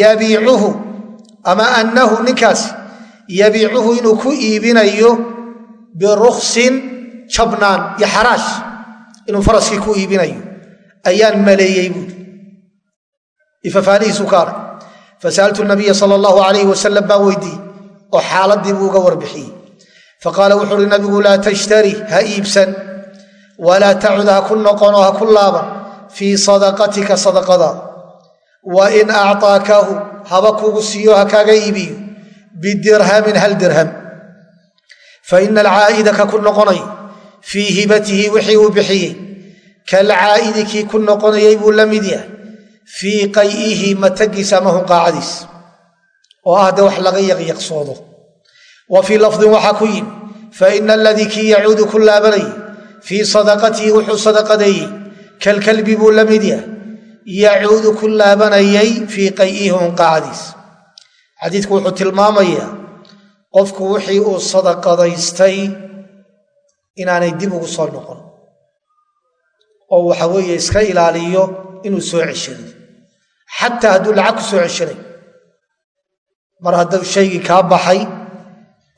yabiicuhu ama annahu ninkaasi yabiicuhu inuu ku iibinayo biruksin jabnaan iyo xaraash inuu faraskii ku iibinayo. Ayaan maleeyey buui ifafaalihiisu ka arag. Fasa'altu nabiya sala allahu alayh wasalam baan weydiiyey oo xaaladii buu uga warbixiyey. Faqaala wuxu uhi nabigu laa tashtari ha iibsan. Walaa tacud ha ku noqon oo ha ku laaban. Fii sadaqatika sadaqadaada wa in acطaakahu haba kugu siiyo ha kaaga iibiyo. Bidirhamin hal dirham. Faina alcaa'ida ka ku noqonay fii hibatihi wixii uu bixiyey. Kalcaa'idi ku noqonayay buu la mid yahay. Fii qay'ihi matagiisa ama hunqaacadiis. Oo ah de wax laga yaqyaqsoodo. Wa fii lafdin waxaa ku yimi faina aladii kii yacuudu ku laabanayay fii sadaqatihi wuxuu sadaqadeeyey. Kalkalbi buu la mid yahay yacuudu ku laabanayay fii qay'ihi hunqaacadiis xadiidku wuxuu tilmaamayaa qofku wixii uu sadaqadaystay inaanay dib ugu soo noqon. Oo waxa weeye iska ilaaliyo inuu soo ceshaday xataa hadduu lacag ku soo ceshanay mar hadduu shaygii kaa baxay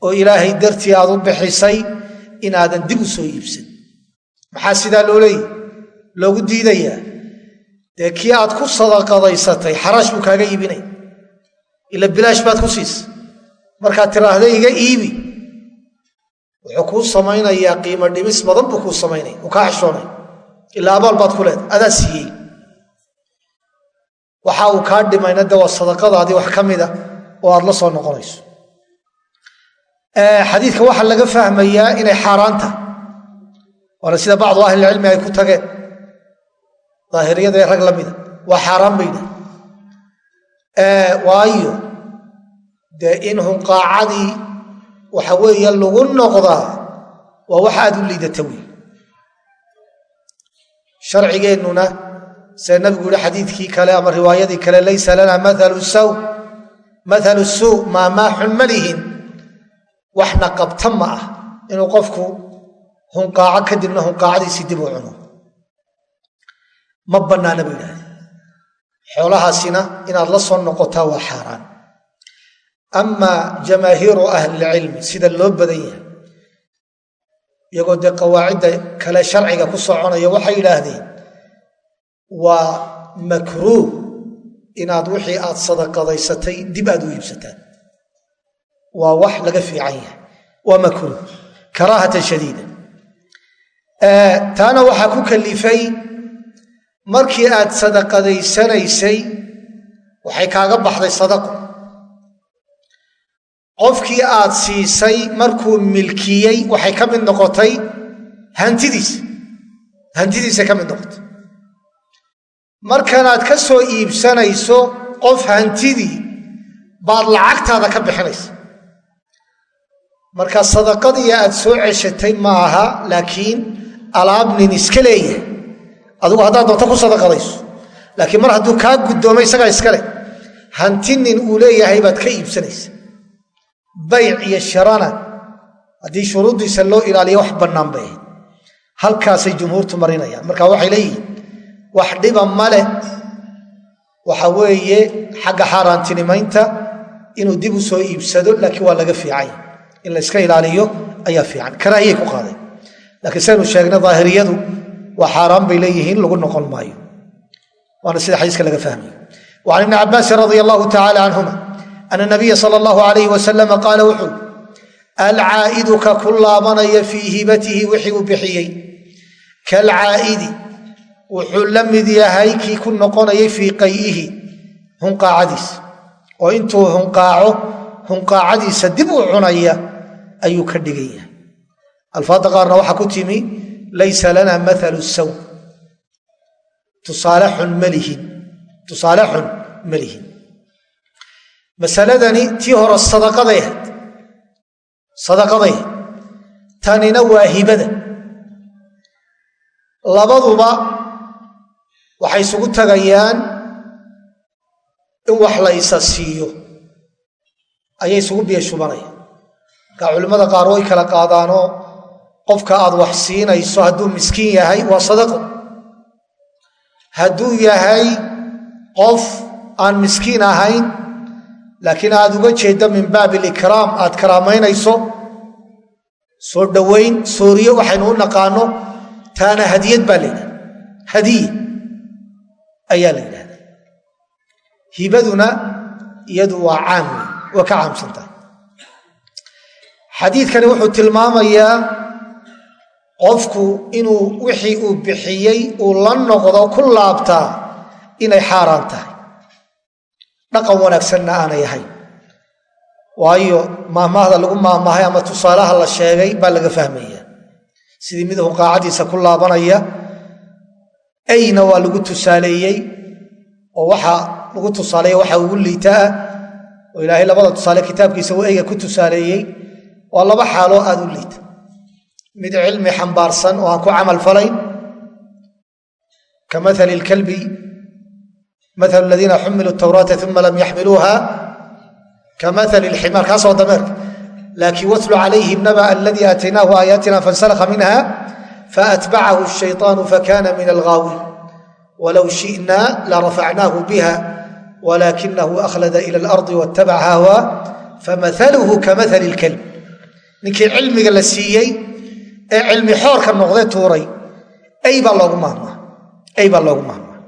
oo ilaahay dartii aad u bixisay inaadan dib u soo iibsan. Maxaa sidaa loo leeyahy loogu diidayaa dee kii aad ku sadaqadaysatay xaraash buu kaaga iibinay. Ila bilaash baad ku siisa markaad tiraahda iga iibi. Wuxuu kuu samaynayaa qiimo dhimis badan buu kuu samaynaya uu kaa xishoonay ilaa abaal baad ku leedahay adaa siiyey. Waxa uu kaa dhimayna de waa sadaqadaadii wax ka mida oo aad la soo noqonayso. Xadiidka waxaa laga fahmayaa inay xaaraan waana sida bacdu ahlilcilmi ay ku tageen daahiriyada ee rag la mida. Waa xaaraan bayda waayo dee in hunqaacadii waxa weeye lagu noqdaa waa wax aad u liidata wey sharcigeennuna see nabigu yihi xadiidkii kale ama riwaayadii kale laysa lana maalu saw maalu suu maamaaxun ma lihin. Waxna qabta ma ah inuu qofku hunqaaco kadibna hunqaacadiisii dib u cuno ma bannaana bu yidhahde xoolahaasina inaad la soo noqotaa waa xaaraan. Ama jamaahiiru ahlilcilmi sida loo badan yahay iyagoo dee qawaacidda kale sharciga ku soconaya waxay yidhaahdeen waa makruuh inaad wixii aad sadaqadaysatay dib aad u iibsataan. Waa wax laga fiican yahay. Waa makruuh. Karaahatan shadiida taana waxaa ku kalifay markii aad sadaqadaysanaysay waxay kaaga baxday sadaqo. Qofkii aad siisay markuu milkiyey waxay ka mid noqotay hantidiisa hantidiisay ka mid noqotay. Markanaad ka soo iibsanayso qof hantidii baad lacagtaada ka bixinaysa. Marka sadaqadii aad soo ceshatay ma aha laakiin alaab nin iska leeyahay adigu haddaad doonto ku sadaqadayso. Laakiin mar hadduu kaa guddoomay isagaa iska leh hanti nin uu leeyahay baad ka iibsanaysa. Bayc iyo shirana haddii shuruuddiisa loo ilaaliyo wax bannaan bay ahayd. Halkaasay jumhuurtu marinayaan. Marka waxay leeyihiin wax dhiba ma leh. Waxa weeye xagga xaaraantinimaynta inuu dib u soo iibsado laakiin waa laga fiicanya in la iska ilaaliyo ayaa fiican. Karaahiyay ku qaadeen laakiin saynu sheegnay daahiriyadu waa xaaraan bay leeyihiin lagu noqon maayo. Waana sida xadiiska laga fahmayo wa can ibni cabbaasin radia allahu tacala canhuma ana nabiya sala allahu alayh wasalama qaala wuxuu alcaa'idu ka ku laabanaya fii hibatihi wixii uu bixiyey. Kalcaa'idi wuxuu la mid yahay kii ku noqonayay fii qay'ihi hunqaacadiisa oo intuu hunqaaco hunqaacadiisa dib u cunaya ayuu ka dhigan laysa lana maalu saw tusaale xun malihin tusaale xun ma lihin. Masaladani tii hore sadaqaday ahayd. Sadaqaday ahayd. Tanina waa hibada. Labaduba waxay isugu tagayaan in wax la isa siiyo. Ayay isugu biya shubanayaan markaa culimmada qaar way kala qaadaanoo qofka aad wax siinayso hadduu miskiin yahay waa sadaqo. Hadduu yahay qof aan miskiin ahayn laakiin aad uga jeeddo min baabi alikraam aad karaamaynayso soo dhowayn sooriye waxaynu u naqaano taana hadiyad baa la yidhahda hadiya ayaa la yidhahda hibaduna iyadu waa caam waa ka caamsantahay. Xadiidkani wuxuu tilmaamayaa qofku inuu wixii uu bixiyey uu la noqdo ku laabtaa inay xaaraan tahay. Dhaqan wanaagsanna aanay ahayn. Waayo maahmaahda lagu maahmaahay ama tusaalaha la sheegay baa laga fahmaya. Sidii mid huqaacadiisa ku laabanaya ayna waa lagu tusaaleeyey oo waxa lagu tusaaleeya waxa ugu liita ah oo ilaahay labada tusaale kitaabkiisa uu eyga ku tusaaleeyey waa laba xaaloo aad u liita mid cilmi xambaarsan oo aan ku camal falayn. Ka maali lkalbi maalu aladiina xumiluu tawraata uma lam yaxmiluuha ka maali lximaar kaasoo dameerka laakiin watlu calayhim naba aladii aataynaahu aayaatina fansalakha minha faatbacahu shayطaanu fakana min alghaawiin walow shi'na larafacnaahu biha walakinahu akhlada ila alardi waatabac hahwa famahaluhu ka maali lkalb ninkii cilmiga la siiyey ee cilmi xoorka noqde tuuray ay baa loogu mahmaa ay baa loogu mahmaa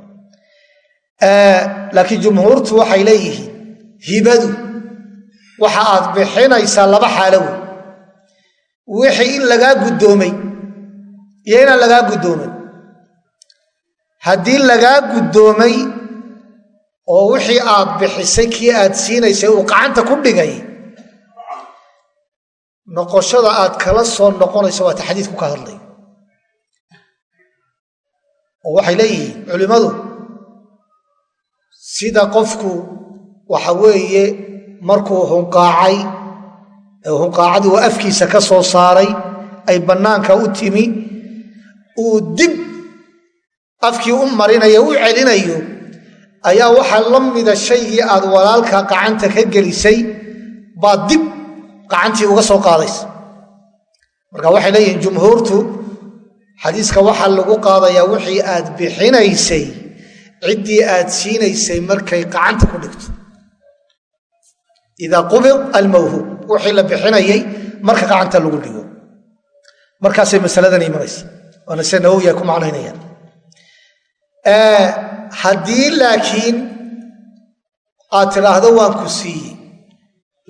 laakiin jumhuurtu waxay leeyihiin hibadu waxa aad bixinaysaa laba xaalo wey wixii in lagaa guddoomay iyo inaan lagaa guddoomin haddii lagaa guddoomay oo wixii aad bixisay kii aad siinaysay uu qacanta ku dhigay noqoshada aad kala soo noqonayso waata xadiidku ka hadlay. Oo waxay leeyihiin culimmadu sida qofku waxa weeye markuu hunqaacay hunqaacadii uu afkiisa ka soo saaray ay bannaanka u timi uu dib afkii u marinayo u celinayo ayaa waxaa la mida shaygii aad walaalka qacanta ka gelisay baa dib gacantii uga soo qaadaysa. Marka waxay leeyihiin jumhuurtu xadiiska waxaa lagu qaadayaa wixii aad bixinaysay ciddii aad siinaysay markay gacanta ku dhigto. Idaa qubid almawhuub wixii la bixinayay marka gacanta lagu dhigo. Markaasay masaladan imanaysa. Waana sida nawowi ku macnaynayaan. Haddii laakiin aad tidhaahdo waan ku siiyey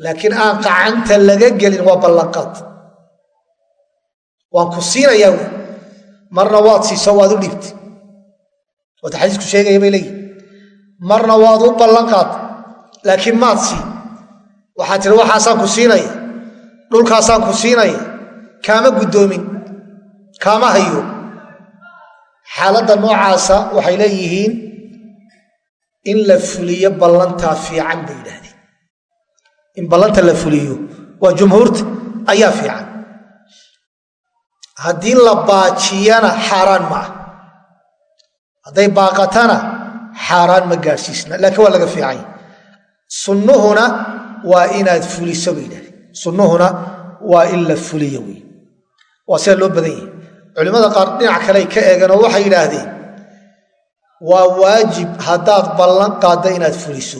laakiin aan qacanta laga gelin waa ballanqaad waan ku siinayaa wy marna waad siiso waad u dhiibtay waata xadiisku sheegaya bay leeyihiin marna waad u ballanqaad. Laakiin maad sii. Waxaad tihi waxaasaan ku siinaya. Dhulkaasaan ku siinaya. Kaama guddoomin. Kaama hayo. Xaaladda noocaasa waxay leeyihiin in la fuliyo ballantaa fiican bay yidhaahdeen in ballanta la fuliyo waa jumhuurta ayaa fiican. Haddii la baajiyana xaaraan ma ah. Hadday baaqatana xaaraan ma gaadhsiisna laakiin waa laga fiicanya sunnuhuna waa inaad fuliso bay yidhahdeen sunnuhuna waa in la fuliyo wey waa sida loo badan yahay. Culimmada qaar dhinac kale ay ka eegeen oo waxay yidhaahdeen waa waajib haddaad ballan qaadda inaad fuliso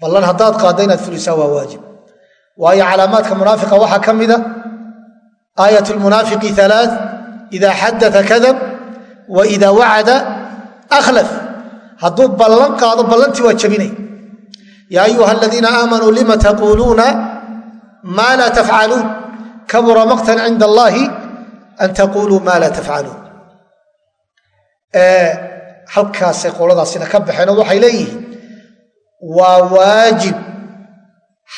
ballan haddaad qaadda inaad fulisaa waa waajib. Waayo calaamaadka munaafiqa waxaa ka mida aayat lmunaafiqi alaa idaa xadaa kadab wa idaa wacada akhlaf. Hadduu ballan qaado ballantii waa jabinay. Yaa ayuha aladiina aamanuu lima taquuluuna maa laa tafcaluun kabura maqtan cinda allaahi an taquuluu maa laa tafcaluun halkaasay qoladaasina ka baxeenoo waxay leeyihiin waa waajib.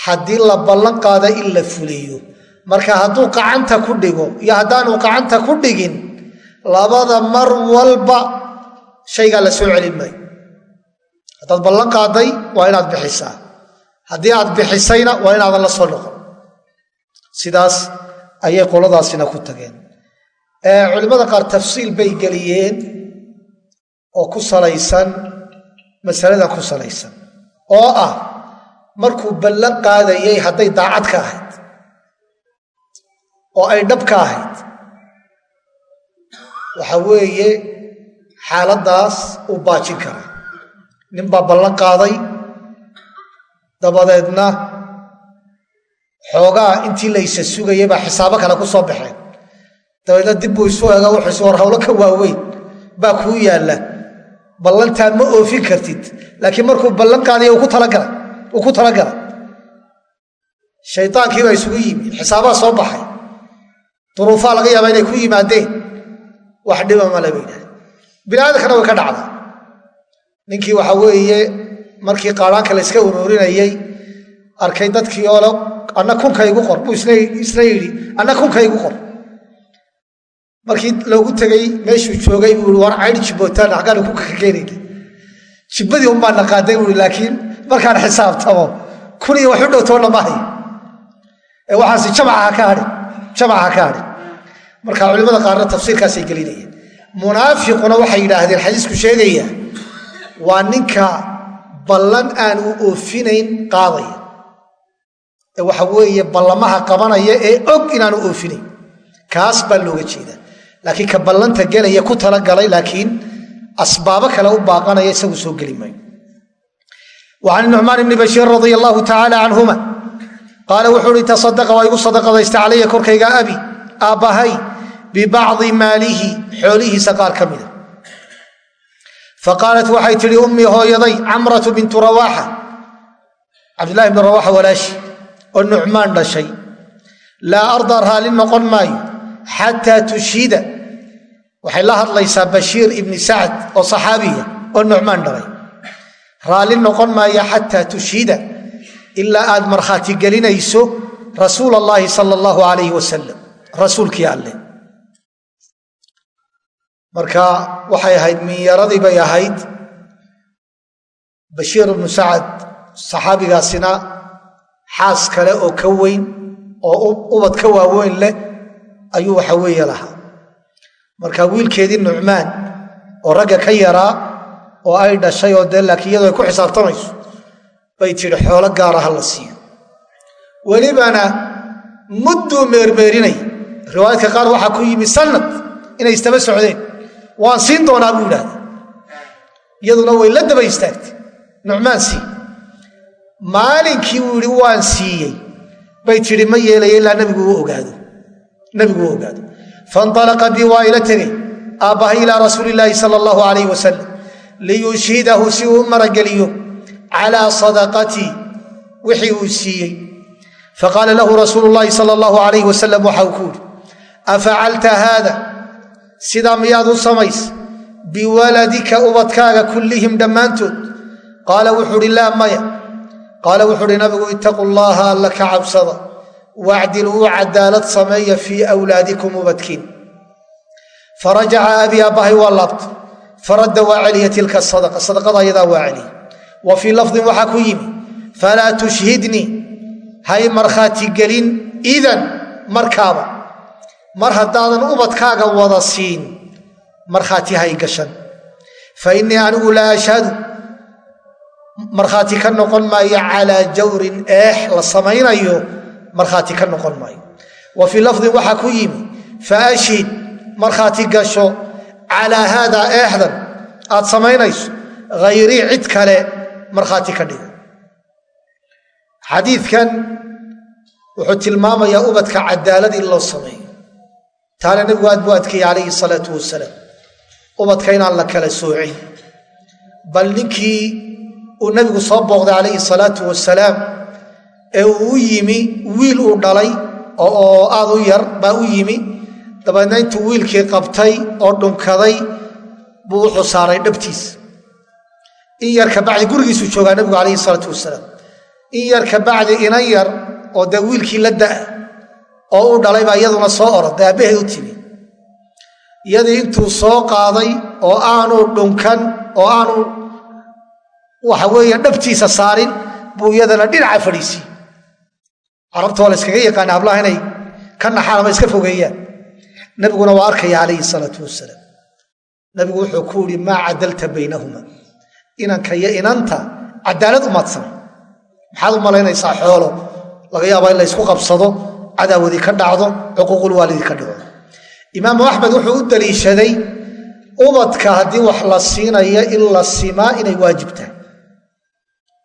Haddii la ballan qaada in la fuliyo. Marka hadduu qacanta ku dhigo iyo haddaanu qacanta ku dhigin labada mar walba shaygaa la soo celin maayo. Haddaad ballan qaaday waa inaad bixisaa. Haddii aad bixisayna waa inaadan la soo noqon. Sidaas ayay qoladaasina ku tageen. Culimmada qaar tafsiil bay geliyeen oo ku salaysan masalada ku salaysan oo ah markuu ballan qaadayay hadday daacad ka ahayd oo ay dhab ka ahayd waxa weeye xaaladaas uu baajin karaa. Nin baa ballan qaaday dabadeedna xoogaa intii la isa sugayay baa xisaabo kale ku soo baxeen. Dabeedna dib buu isu ega wuxuusi war hawlo ka waaweyn baa kuu yaalla ballantaa ma oofin kartid laakiin markuu ballan qaadaya uu ku talagalay shayaankii baa isugu yimi xisaabaa soo baxay. Duruufaa laga yaabaa inay ku yimaadeen. Wax dhiba male bay idhahdeen biniaadamkana way ka dhacda ninkii waxa weeye markii qaadhaanka la yska uruurinayey arkay dadkii oole anna kunka igu qor. Buu isna yidhi anna kunka igu qor markii loogu tegey meeshuu joogay buu war caydh jibbootaan aggaanu kunka ka keenayna jibbadii unbaa naqaaday buui laakiin markaan xisaabtamo kun iyo waxu dhowtoonna ma hayo ee waxaasi jamaca ha ka hadhin jamaca ha ka hadhin marka culimada qaarna tafsiirkaasay gelinayeen. Munaafiquna waxay yidhaahdeen xadiisku sheegaya waa ninka ballan aan u oofinayn qaadaya. Ee waxa weeye ballamaha qabanaya ee og inaanu oofinayn. Kaas baa looga jeedaa laakiin ka ballanta gelaya ku talagalay laakiin asbaabo kale u baaqanaya isagu soo geli maayo. Can nucmaan ibni bashiir radia allahu tacaala canhuma qaala wuxuu uhi tasadaqa waa igu sadaqadaysta calaya korkayga abi aabbahay bibacdi maalihi xoolihiisa qaar ka mida. Faqaalat waxay tidhi ummii hooyaday camratu bintu rawaaxa. Cabdillahi bnu rawaaxa walaashi oo nucmaan dhashay laa ardaa raalli noqon xataa tushhida waxay la hadlaysaa bashiir ibni sacd oo saxaabiya oo nucmaan dhalay raalli noqon maayo xataa tushhida ilaa aad markhaati gelinayso rasuul allaahi sala allahu alayh wasalam rasuulkii alleh marka waxay ahayd minyaradii bay ahayd. Bashiir ibnu sacad saxaabigaasina xaas kale oo ka weyn oo ubad ka waaweyn leh ayuu waxa weeye lahaa. Marka wiilkeedii nucmaan oo ragga ka yaraa oo ay dhashay oo dee laakiin iyadoo ay ku xisaabtamayso bay tidhi xoolo gaara ha la siiyo. Welibana mudduu meermeerinay. Riwaayadka qaar waxaa ku yimi sanad inay istaba socdeen. Waan siin doonaa buu idhahda iyaduna way la daba istaagtay nucmaan sii maalinkii uu yidhi waan siiyey. Bay tidhi ma yeelaya ilaa nabigu u ogaado nebigu u ogaado. Fainalaqa bii waa ila tegey aabbahay ilaa rasuuli illaahi sala allahu alayh wasalam liyushhidahu si uu u marageliyo calaa sadaqatii wixii uu siiyey. Faqaala lahu rasuulu llaahi sala allahu alayh wasalam waxa uu ku yidhi afacalta haada sidaa miyaad u samays? Biwaladika ubadkaaga kullihim dhammaantood? Qaala wuxuu uhi laa maya. Qaala wuxuu uhi nabigu ittaquu llaha alla ka cabsada wacdiluu cadaalad sameeya fii wlaadikum ubadkiin farajaca abii aabbahay waa laabta faradda waa celiya tilka sadaqa sadaqada ayadaa waa celiya wa fii lafdin waxaa ku yimi falaa tushhidnii hay markhaati gelin idan markaaba mar haddaadan ubadkaaga wada siin markhaati hay gashan fa innii anigu la ashhadu markhaati ka noqon maayo calaa jawrin eex la samaynayo markhaati ka noqon maayo. Wa fii lafdin waxaa ku yimi fa ashhid markhaati gasho calaa haadaa eexdan aad samaynayso hayrii cid kale markhaati ka dhigo. Xadiidkan wuxuu tilmaamayaa ubadka cadaalad in loo sameeyo. Taana nebigu aad buu adkeeyey calayhi salaatu wasalaam ubadka inaan la kala soocin. Bal ninkii uu nebigu soo booqday calayhi salaatu wasalaam ee uu u yimi wiil uu dhalay oo aad u yar baa u yimi. Dabeedna intuu wiilkii qabtay oo dhunkaday buu wuxuu saaray dhabtiisa in yar kabacdi gurigiisuu joogaa nebigu calayhi salaatu wasalaam. In yar kabacdi inan yar oo dee wiilkii la da'a oo u dhalay baa iyaduna soo oroday aabbaheed u timi. Iyadii intuu soo qaaday oo aanu dhunkan oo aanu waxa weeye dhabtiisa saarin buu iyadana dhinaca fadhiisiye carabta waa la yskaga yaqaana hablaha inay ka naxaan ama iska fogeeyaan. Nabiguna waa arkaya calayhi salaatu wasalaam nabigu wuxuu ku yidhi maa cadalta baynahuma. Inanka iyo inanta cadaalad umaad samay maxaad u malaynaysaa xoolo? Laga yaabaa in la ysku qabsado cadaawadi ka dhacdo cuquuqul ka dhaco imaamu axmed wuxuu u daliishaday ubadka haddii wax la siinaya in la simaa inay waajibtahay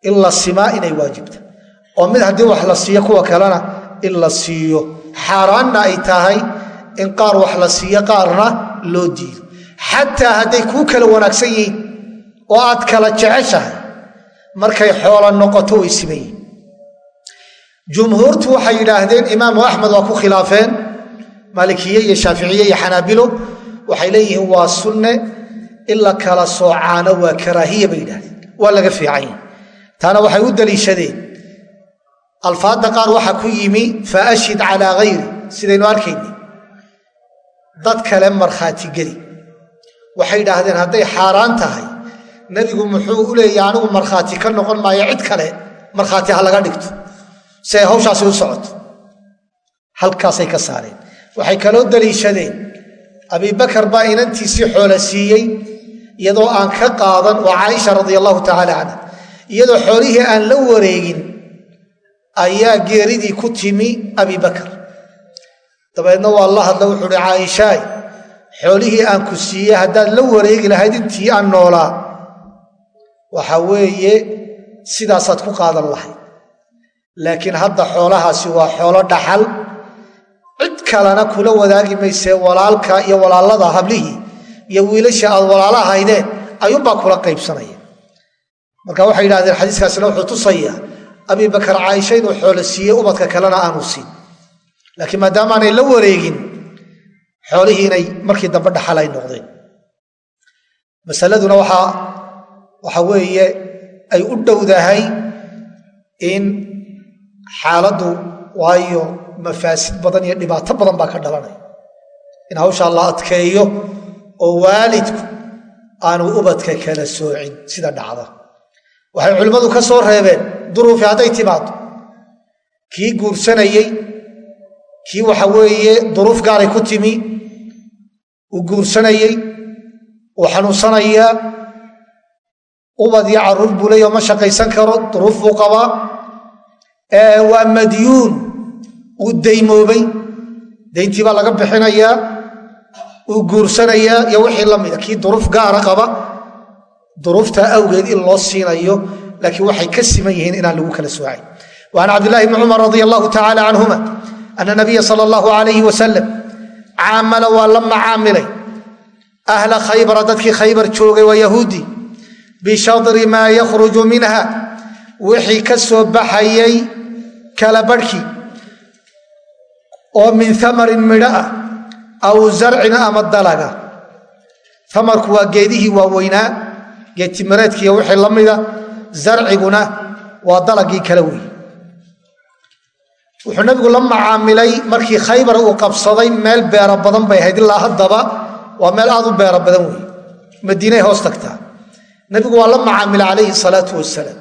in la simaa inay waajibtahay oo mid haddii wax la siiyo kuwa kalena in la siiyo. Xaaraanna ay tahay in qaar wax la siiyo qaarna loo diido. Xataa hadday kuu kala wanaagsan yihiin oo aad kala jeceshahay markay xoola noqoto way siman yihiin jumhuurtu waxay yidhaahdeen imaamu axmed waa ku khilaafeen maalikiye iyo shaaficiye iyo xanaabilo waxay leeyihiin waa sunne in la kala soocaano waa karaahiya bay yidhahdeen waa laga fiican yahi taana waxay u daliishadeen alfaadda qaar waxaa ku yimi fa ashhid calaa hayri sidaynu arkayni dad kale markhaati geli. Waxay idhaahdeen hadday xaaraan tahay nebigu muxuu u leeyahy anigu markhaati ka noqon maayo cid kale markhaati ha laga dhigto. Si ay hawshaasi u socoto halkaasay ka saareen. Waxay kaloo daliishadeen abibakar baa inantiisii xoola siiyey iyadoo aan ka qaadan oo caaisha radia allahu tacaala canha iyadoo xoolihii aan la wareegin ayaa geeridii ku timi abibakar dabeedna waa la hadla wuxuu uhi caaishaay xoolihii aan ku siiyey haddaad la wareegi lahayd intii aan noolaa. Waxa weeye sidaasaad ku qaadan lahayd. Laakiin hadda xoolahaasi waa xoolo dhaxal. Cid kalena kula wadaagi maysee walaalka iyo walaalada hablihii iyo wiilasha aad walaala ahaydeen ayuunbaa kula qaybsanaya marka waxay yidhahdeen xadiiskaasina wuxuu tusayaa abibakar caaisha inuu xoolo siiyey ubadka kalena aanu siin. Laakiin maadaamaanay la wareegin xoolihii inay markii dambe dhaxal ay noqdeen. Masaladuna waxaa waxa weeye ay u dhowdahay in xaaladdu waayo mafaasid badan iyo dhibaato badan baa ka dhalanaya in hawshaa la adkeeyo oo waalidku aanu ubadka kala soocin sida dhacda waxay culimmadu ka soo reebeen duruufi hadday timaado. Kii guursanayey kii waxa weeye duruuf gaaray ku timi uu guursanayey uu xanuunsanayaa ubad iyo carruur buu leeyaho ma shaqaysan karo duruuf buu qabaa. Waa madyuun uu daymoobay dayntii baa laga bixinayaa uu guursanayaa iyo wixii la mida kii duruuf gaara qaba duruuftaa awgeed in loo siinayo laakiin waxay ka siman yihiin inaan lagu kala soocay wa can cabdillahi bni cumar radia allahu tacala canhuma ana nabiya sala allahu alayhi wasalam caamala waa la macaamilay. Ahla khaybara dadkii khaybar joogay waa yahuudi. Bishadri maa yakhruju minha wixii ka soo baxayay kala barhkii oo min amarin midho ah aw zarcina ama dalaga. Amarku waa geedihii waaweynaa geedtimireedkiiyo wixii la mida zarciguna waa dalagii kala wey wuxuu nabigu la macaamilay markii khaybar uu qabsaday meel beero badan bay ahayd ilaa haddaba waa meel aad u beero badan wey madiinay hoos tagtaa. Nabigu waa la macaamila calayhi salaatu wasalaam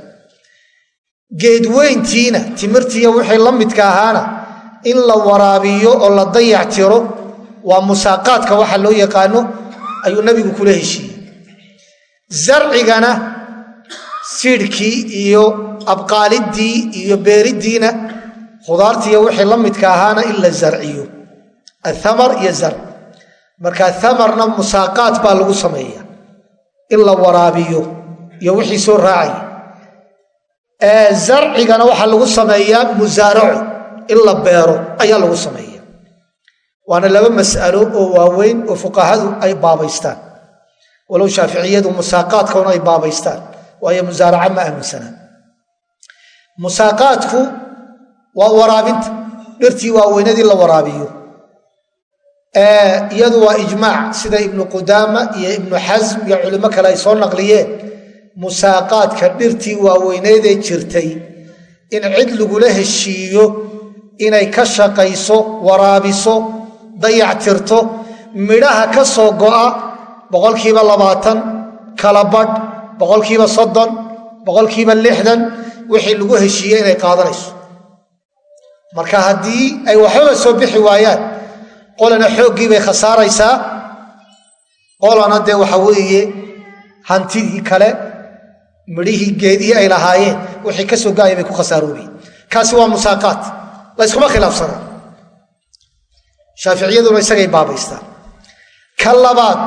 geedweyntiina timirtiiyo wixii la midka ahaana in la waraabiyo oo la dayac tiro waa musaaqaadka waxa loo yaqaano ayuu nabigu kula heshiiyey zarcigana siidhkii iyo abqaaliddii iyo beeriddiina khudaartiiyo wixii la midka ahaana in la zarciyo. Athamar iyo zarc marka thamarna musaaqaat baa lagu sameeya in la waraabiyo iyo wixii soo raacaya zarcigana waxaa lagu sameeyaa musaaraco in la beero ayaa lagu sameeya waana laba mas'alo oo waaweyn oo fuqahadu ay baabaystaan walow shaaficiyadu musaaqaadkauna ay baabaystaan waayo musaaraca ma aaminsanaa musaaqaadku waa waraabinta dhirtii waaweynadii la waraabiyo. Iyadu waa ijmaac sida ibnu qudaama iyo ibnu xasm iyo culimo kale ay soo naqliyeen. Musaaqaadka dhirtii waaweyneedee jirtay in cid lagula heshiiyo inay ka shaqayso waraabiso dayactirto midhaha ka soo go'a boqolkiiba labaatan kala badh boqolkiiba soddon boqolkiiba lixdan wixii lagu heshiiyey inay qaadanayso. Marka haddii ay waxbaba soo bixi waayaan qolana xooggii bay khasaaraysaa. Qolana dee waxa weeye hantidii kale midhihii geedihii ay lahaayeen wixii ka soo gaaya bay ku khasaaroobeen kaasi waa musaaqaat layskuma khilaafsanaa shaaficiyaduna isagay baabaystaan. Ka labaad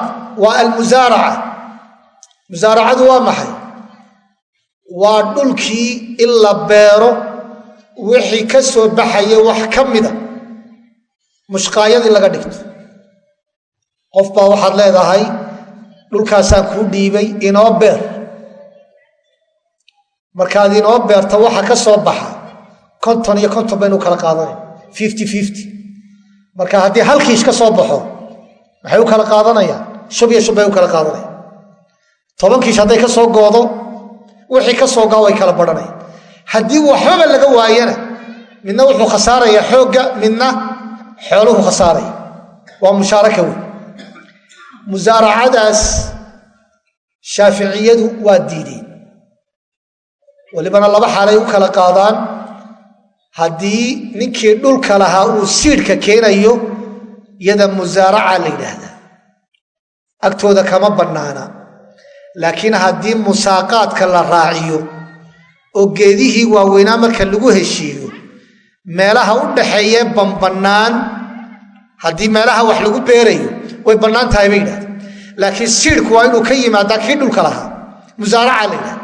waa almusaaraca. Musaaracadu waa maxay? Waa dhulkii in la beero wixii ka soo baxaya wax ka mida mushqaayadii laga dhigto. Qof baa waxaad leedahay dhulkaasaan kuu dhiibay inoo beer. Markaad inoo beerta waxa ka soo baxa konton iyo konton baynu kala qaadanay fifty fifty. Marka haddii hal kiish ka soo baxo maxay u kala qaadanayaan shub iyo shub bay u kala qaadanayaan toban kiish hadday ka soo goodo wixii ka soo gaa way kala badhanayaan haddii waxbaba laga waayana midna wuxuu khasaarayaa xoogga midna xooluhu khasaaraya. Waa mushaaraka wey musaaracadaas shaaficiyadu waa diideen. Walibana laba xaalay u kala qaadaan. Haddii ninkii dhulka lahaa uu siidhka keenayo yada musaaraca la yidhaahdaa agtooda kama bannaana. Laakiin haddii musaaqaadka la raaciyo oo geedihii waaweynaa marka lagu heshiiyo meelaha u dhaxeeye banbannaan haddii meelaha wax lagu beerayo way bannaan tahay bay yidhahda laakiin siidhku waa inuu ka yimaadaa kii dhulka lahaa. Musaaraca la yidhahda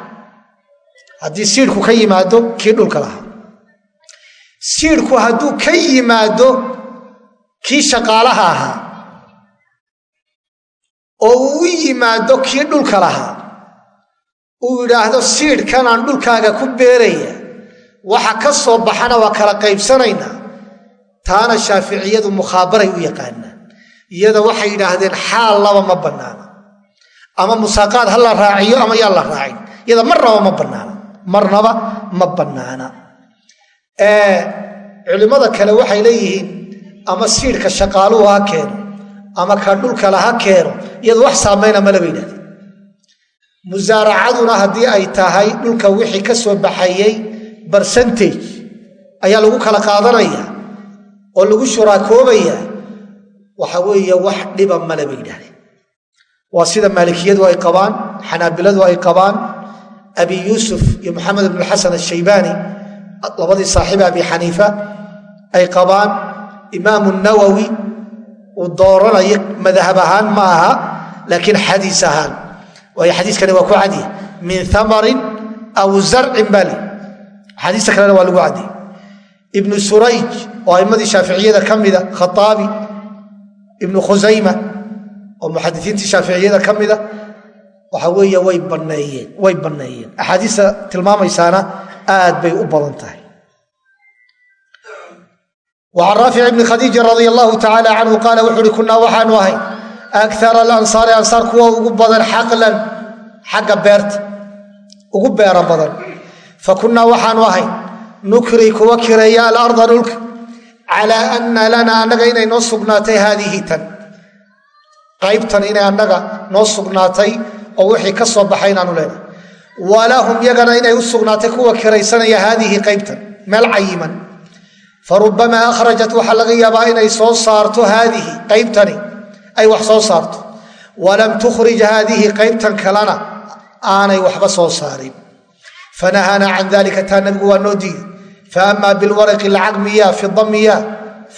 haddii siidhku ka yimaado kii dhulka lahaa. Siidhku hadduu ka yimaado kii shaqaalaha ahaa oo uu u yimaado kii dhulka lahaa. Uu yidhaahdo siidhkanaan dhulkaaga ku beeraya waxa ka soo baxana waa kala qaybsanaynaa. Taana shaaficiyadu mukhaabaray u yaqaanaan iyada waxay yidhaahdeen xaal laba ma bannaana. Ama musaaqaad ha la raaciyo ama yaan la raacin. Iyada marnaba ma bannaana. Marnaba ma bannaana. Culimmada kale waxay leeyihiin ama siidhka shaqaaluhu ha keeno ama ka dhulkale ha keeno iyadu wax saamayna malaba yidhahdeen musaaracaduna haddii ay tahay dhulka wixii ka soo baxayey barsentage ayaa lagu kala qaadanaya oo lagu shuraakoobayaa waxa weeye wax dhiba male bay yidhahdeen waa sida maalikiyadu ay qabaan xanaabiladu ay qabaan abi yuusuf iyo maxamed ibn xasan ashaybaani labadii saaxiiba abi xaniifa ay qabaan imaamu nawowi uu dooranayo madhab ahaan ma aha laakiin xadiis ahaan. Waayo xadiiskani waa ku cadiya min amarin aw zarcin baa li kalena waa lagu cadiyey ibnu surayj oo aimmadii shaaficiyada ka mida khaaabi ibnu khusayma oo muxadisiintii shaaficiyada ka mida waxa weeye way baneeyeen way banneeyeen. Axaadiista tilmaamaysaana aad bay u badan tahay can raafic ibni khadiija radia allahu tacaala canhu qaala wuxu uhi kunnaa waxaanu ahay akara alansaari ansaar kuwa ugu badan xaqlan xagga beerta ugu beera badan fa kunnaa waxaanu ahay nukri kuwa kireeya alarda dhulka calaa anna lanaa annaga inay noo sugnaatay haadihi tan qaybtan inay annaga noo sugnaatay oo wixii ka soo baxay inaanu leenahay walahum yagana inay u sugnaatay kuwa kiraysanaya haadihi meel cayiman farubamaa akhrajat waxaa laga yaabaa inay soo saarto haadihi qaybtani ay wax soo saarto walam tukhrij haadihi qaybtan kalena aanay waxba soo saarin fanahaanaa can dalika taa nabigu waa noo diiday faama bilwaraqi lacag miyaa fida miyaa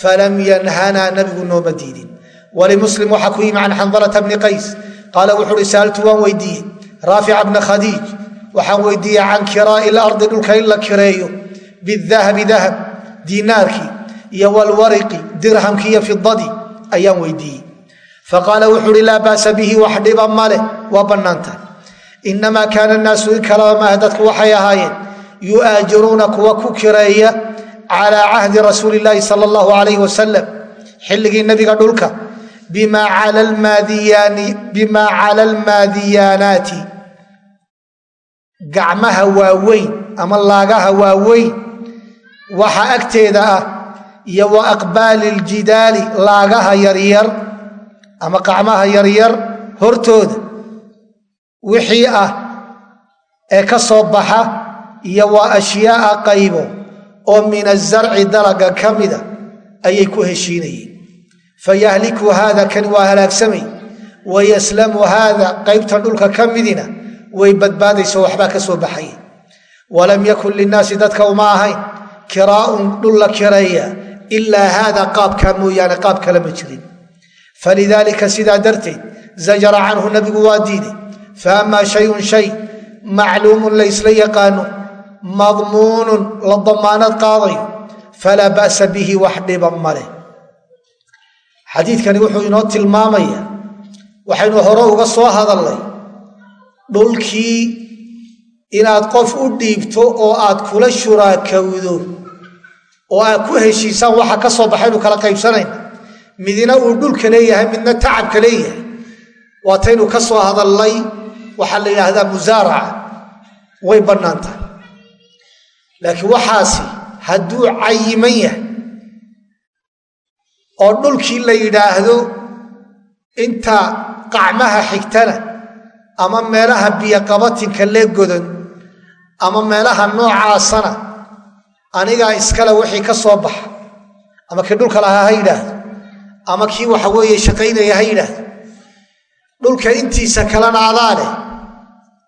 falam yanhanaa nabigu nooma diidin walimuslim waxaa ku yimi can xandalata bni qays qaala wuxu uhi saaltu waan weydiiyey raafica bna khadiij waxaan weydiiyey can kiraa'i lardi dhulka in la kireeyo bidahabi dahab diinaarkii iyo walwariqi dirhamkii iyo fidadii ayaan weydiiyey. Faqaala wuxuu uhi laa baasa bihi wax dhiba male waa bannaantahay inamaa kaana annaasu in kalaba maaha dadku waxay ahaayeen yu'aajiruuna kuwa ku kireeya calaa cahdi rasuuli illaahi sala allahu alayh wasalam xilligii nebiga dhulka bimaa cala almaadiyaanaati. Gacmaha waaweyn ama laagaha waaweyn waxa agteeda ah iyo wa aqbaali ljidaali laagaha yaryar ama qacmaha yaryar hortooda. Wixii ah ee ka soo baxa iyo waa ashyaa'a qaybo oo min azarci dalaga ka mida ayay ku heshiinayeen. Fayahliku haada kani waa halaagsamay wayaslamu haada qaybtan dhulka ka midina way badbaadayso waxbaa ka soo baxaya walam yakun linnaasi dadka uma ahayn kiraa'un dhul la kireeya ilaa haada qaabkaa mooyaane qaab kale ma jirin. Falidaalika sidaa darteed zajara canhu nabigu waa diiday faama shayun shay macluumun laysla yaqaano madmuunun la damaanad qaadayo falaa ba'sa bihi wax dhiban maleh xadiidkani wuxuu inoo tilmaamaya waxaynu hore uga soo hadalnay dhulkii inaad qof u dhiibto oo aad kula shuraakowdo oo aad ku heshiisaan waxa ka soo baxaynu kala qaybsanayna midina uu dhulka leeyahay midna tacabka leeyahay. Waataynu ka soo hadalnay waxaa la yidhaahdaa musaaraca. Way bannaan tahay. Laakiin waxaasi hadduu cayiman yahay oo dhulkii la yidhaahdo inta qacmaha xigtana ama meelaha biyoqabatinka lee godan ama meelaha noocaasana anigaa iskale wixii ka soo baxa. Ama kii dhulka lahaa ha yidhaahdo. Ama kii waxa weeye shaqaynaya ha yidhaahdo. Dhulka intiisa kalena adaa leh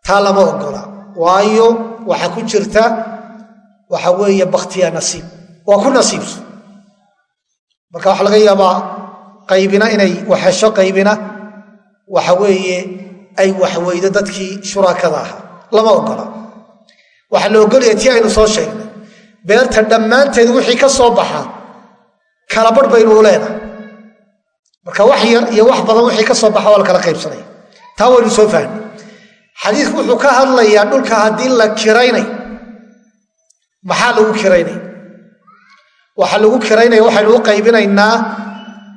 taa lama ogola waayo waxaa ku jirta waxa weeye bakhtiya nasiib. Waa ku nasiibso marka waxa laga yaabaa qaybina inay waxhesho qaybina waxa weeye ay waxweydo dadkii shuraakada ahaa. Lama ogola waxaa la ogolaya tii aynu soo sheegnay beerta dhammaanteed wixii ka soo baxa kalabarh baynu u leenahay. Marka wax yar iyo wax badan wixii ka soo baxa waa la kala qaybsanaya. Taa waynu soo fahmay xadiidku wuxuu ka hadlayaa dhulka haddii la kiraynay. Maxaa lagu kiraynay? Waxaa lagu kiraynaya waxaynu u qaybinaynaa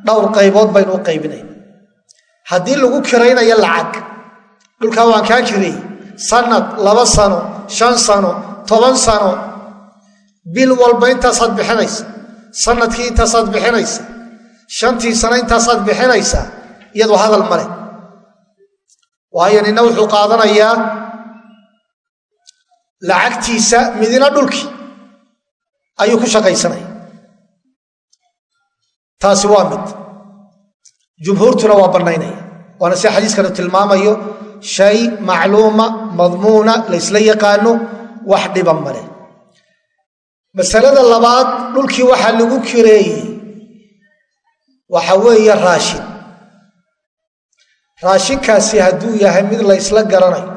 dhowr qaybood baynu u qaybinayna haddii lagu kiraynayo lacag dhulkaa waan kaa kirayey. Sanad laba sano shan sano toban sano bil walba intaasaad bixinaysa sannadkii intaasaad bixinaysa shantii sano intaasaad bixinaysaa iyadu hadal male waayo nina wuxuu qaadanayaa lacagtiisa midina dhulkii ayuu ku shaqaysanaya. Taasi waa mid. Jumhuurtuna waa bannaynaya. Waana si xadiiskanu tilmaamayo shay macluuma madmuuna laysla yaqaano wax dhiban male masalada labaad dhulkii waxaa lagu kireeyey waxa weeye raashin raashinkaasi hadduu yahay mid la ysla garanayo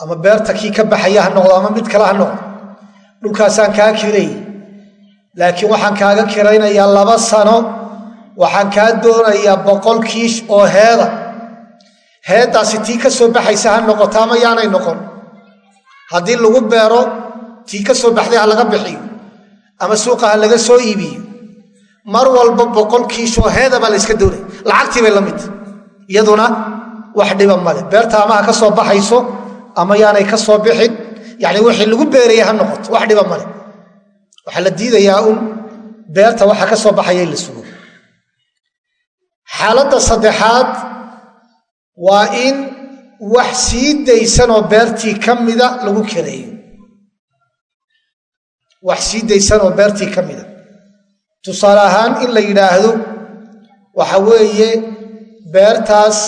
ama beerta kii ka baxaya ha noqdo ama mid kale ha noqdo dhulkaasaan kaa kireeyey laakiin waxaan kaaga kiraynayaa laba sano waxaan kaa doonayaa boqol kiish oo heeda. Heeddaasi tii ka soo baxaysa ha noqoto ama yaanay noqon. Haddii lagu beero tii ka soo baxday ha laga bixiyo ama suuqa ha laga soo iibiyo mar walba boqol kiish oo heeda baa la yska doonaya lacagtii bay la mid. Iyaduna wax dhiba male beerta ama ha ka soo baxayso ama yaanay ka soo bixin yacni wixii lagu beeraya ha noqoto. Wax dhiba male waxaa la diidayaa un beerta waxa ka soo baxaya la sugo. Xaaladda saddexaad waa in wax sii daysanoo beertii ka mida lagu kareeyo wax sii daysanoo beertii ka mida. Tusaale ahaan in la yidhaahdo waxa weeye beertaas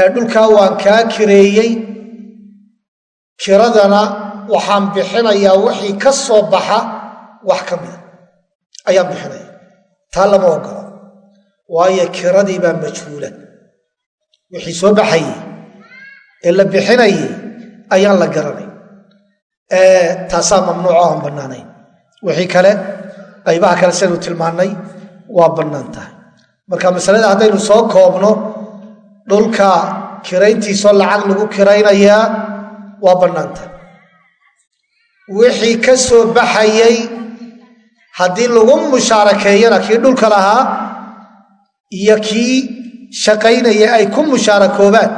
ee dhulkaa waan kaa kireeyey kiradana waxaan bixinayaa wixii ka soo baxa wax ka mida. Ayaan bixinaya. Taa lama ogola waayo kiradii baa majhuula. Wixii soo baxayey ee la bixinayey ayaan la garanay taasaa mamnuuco aan bannaanayn. Wixii kale qaybaha kale sidaynu tilmaannay waa bannaan tahay. Marka masalada haddaynu soo koobno dhulka kirayntiisoo lacag lagu kiraynayaa waa bannaan tahay. Wixii ka soo baxayey haddii lagu mushaarakeeyana kii dhulka lahaa iyo kii shaqaynaya ay ku mushaarakoobaan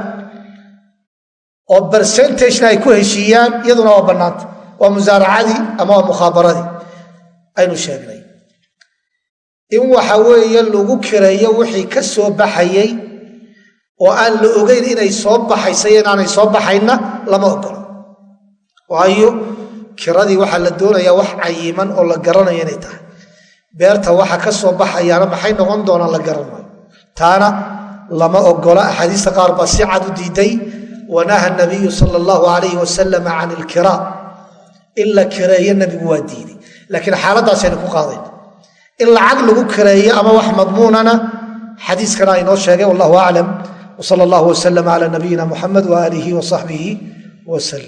oo bersentagena ay ku heshiiyaan iyaduna waa bannaanta waa musaaracadii ama waa mukhaabaradii. Aynu sheegnay. In waxa weeye lagu kireeyo wixii ka soo baxayey oo aan la ogeyn inay soo baxaysa inaanay soo baxaynna lama ogolo waayo kiradii waxaa la doonayaa wax cayiman oo la garanayo inay tahay. Beerta waxa ka soo baxayaana maxay noqon doonaan la garanayo taana lama ogola axaadiista qaar baa si cad u diiday wanaha nabiyu sala allahu alayhi wasalam can ilkiraa in la kireeyo nebigu waa diiday laakiin xaaladdaasaynu ku qaadayna in lacag lagu kireeyo ama wax madmuunana xadiiskana inoo sheegay wallahu aclam wsal allahu waslama cala nabiyina muxamed waaalihi wasaxbihi waslm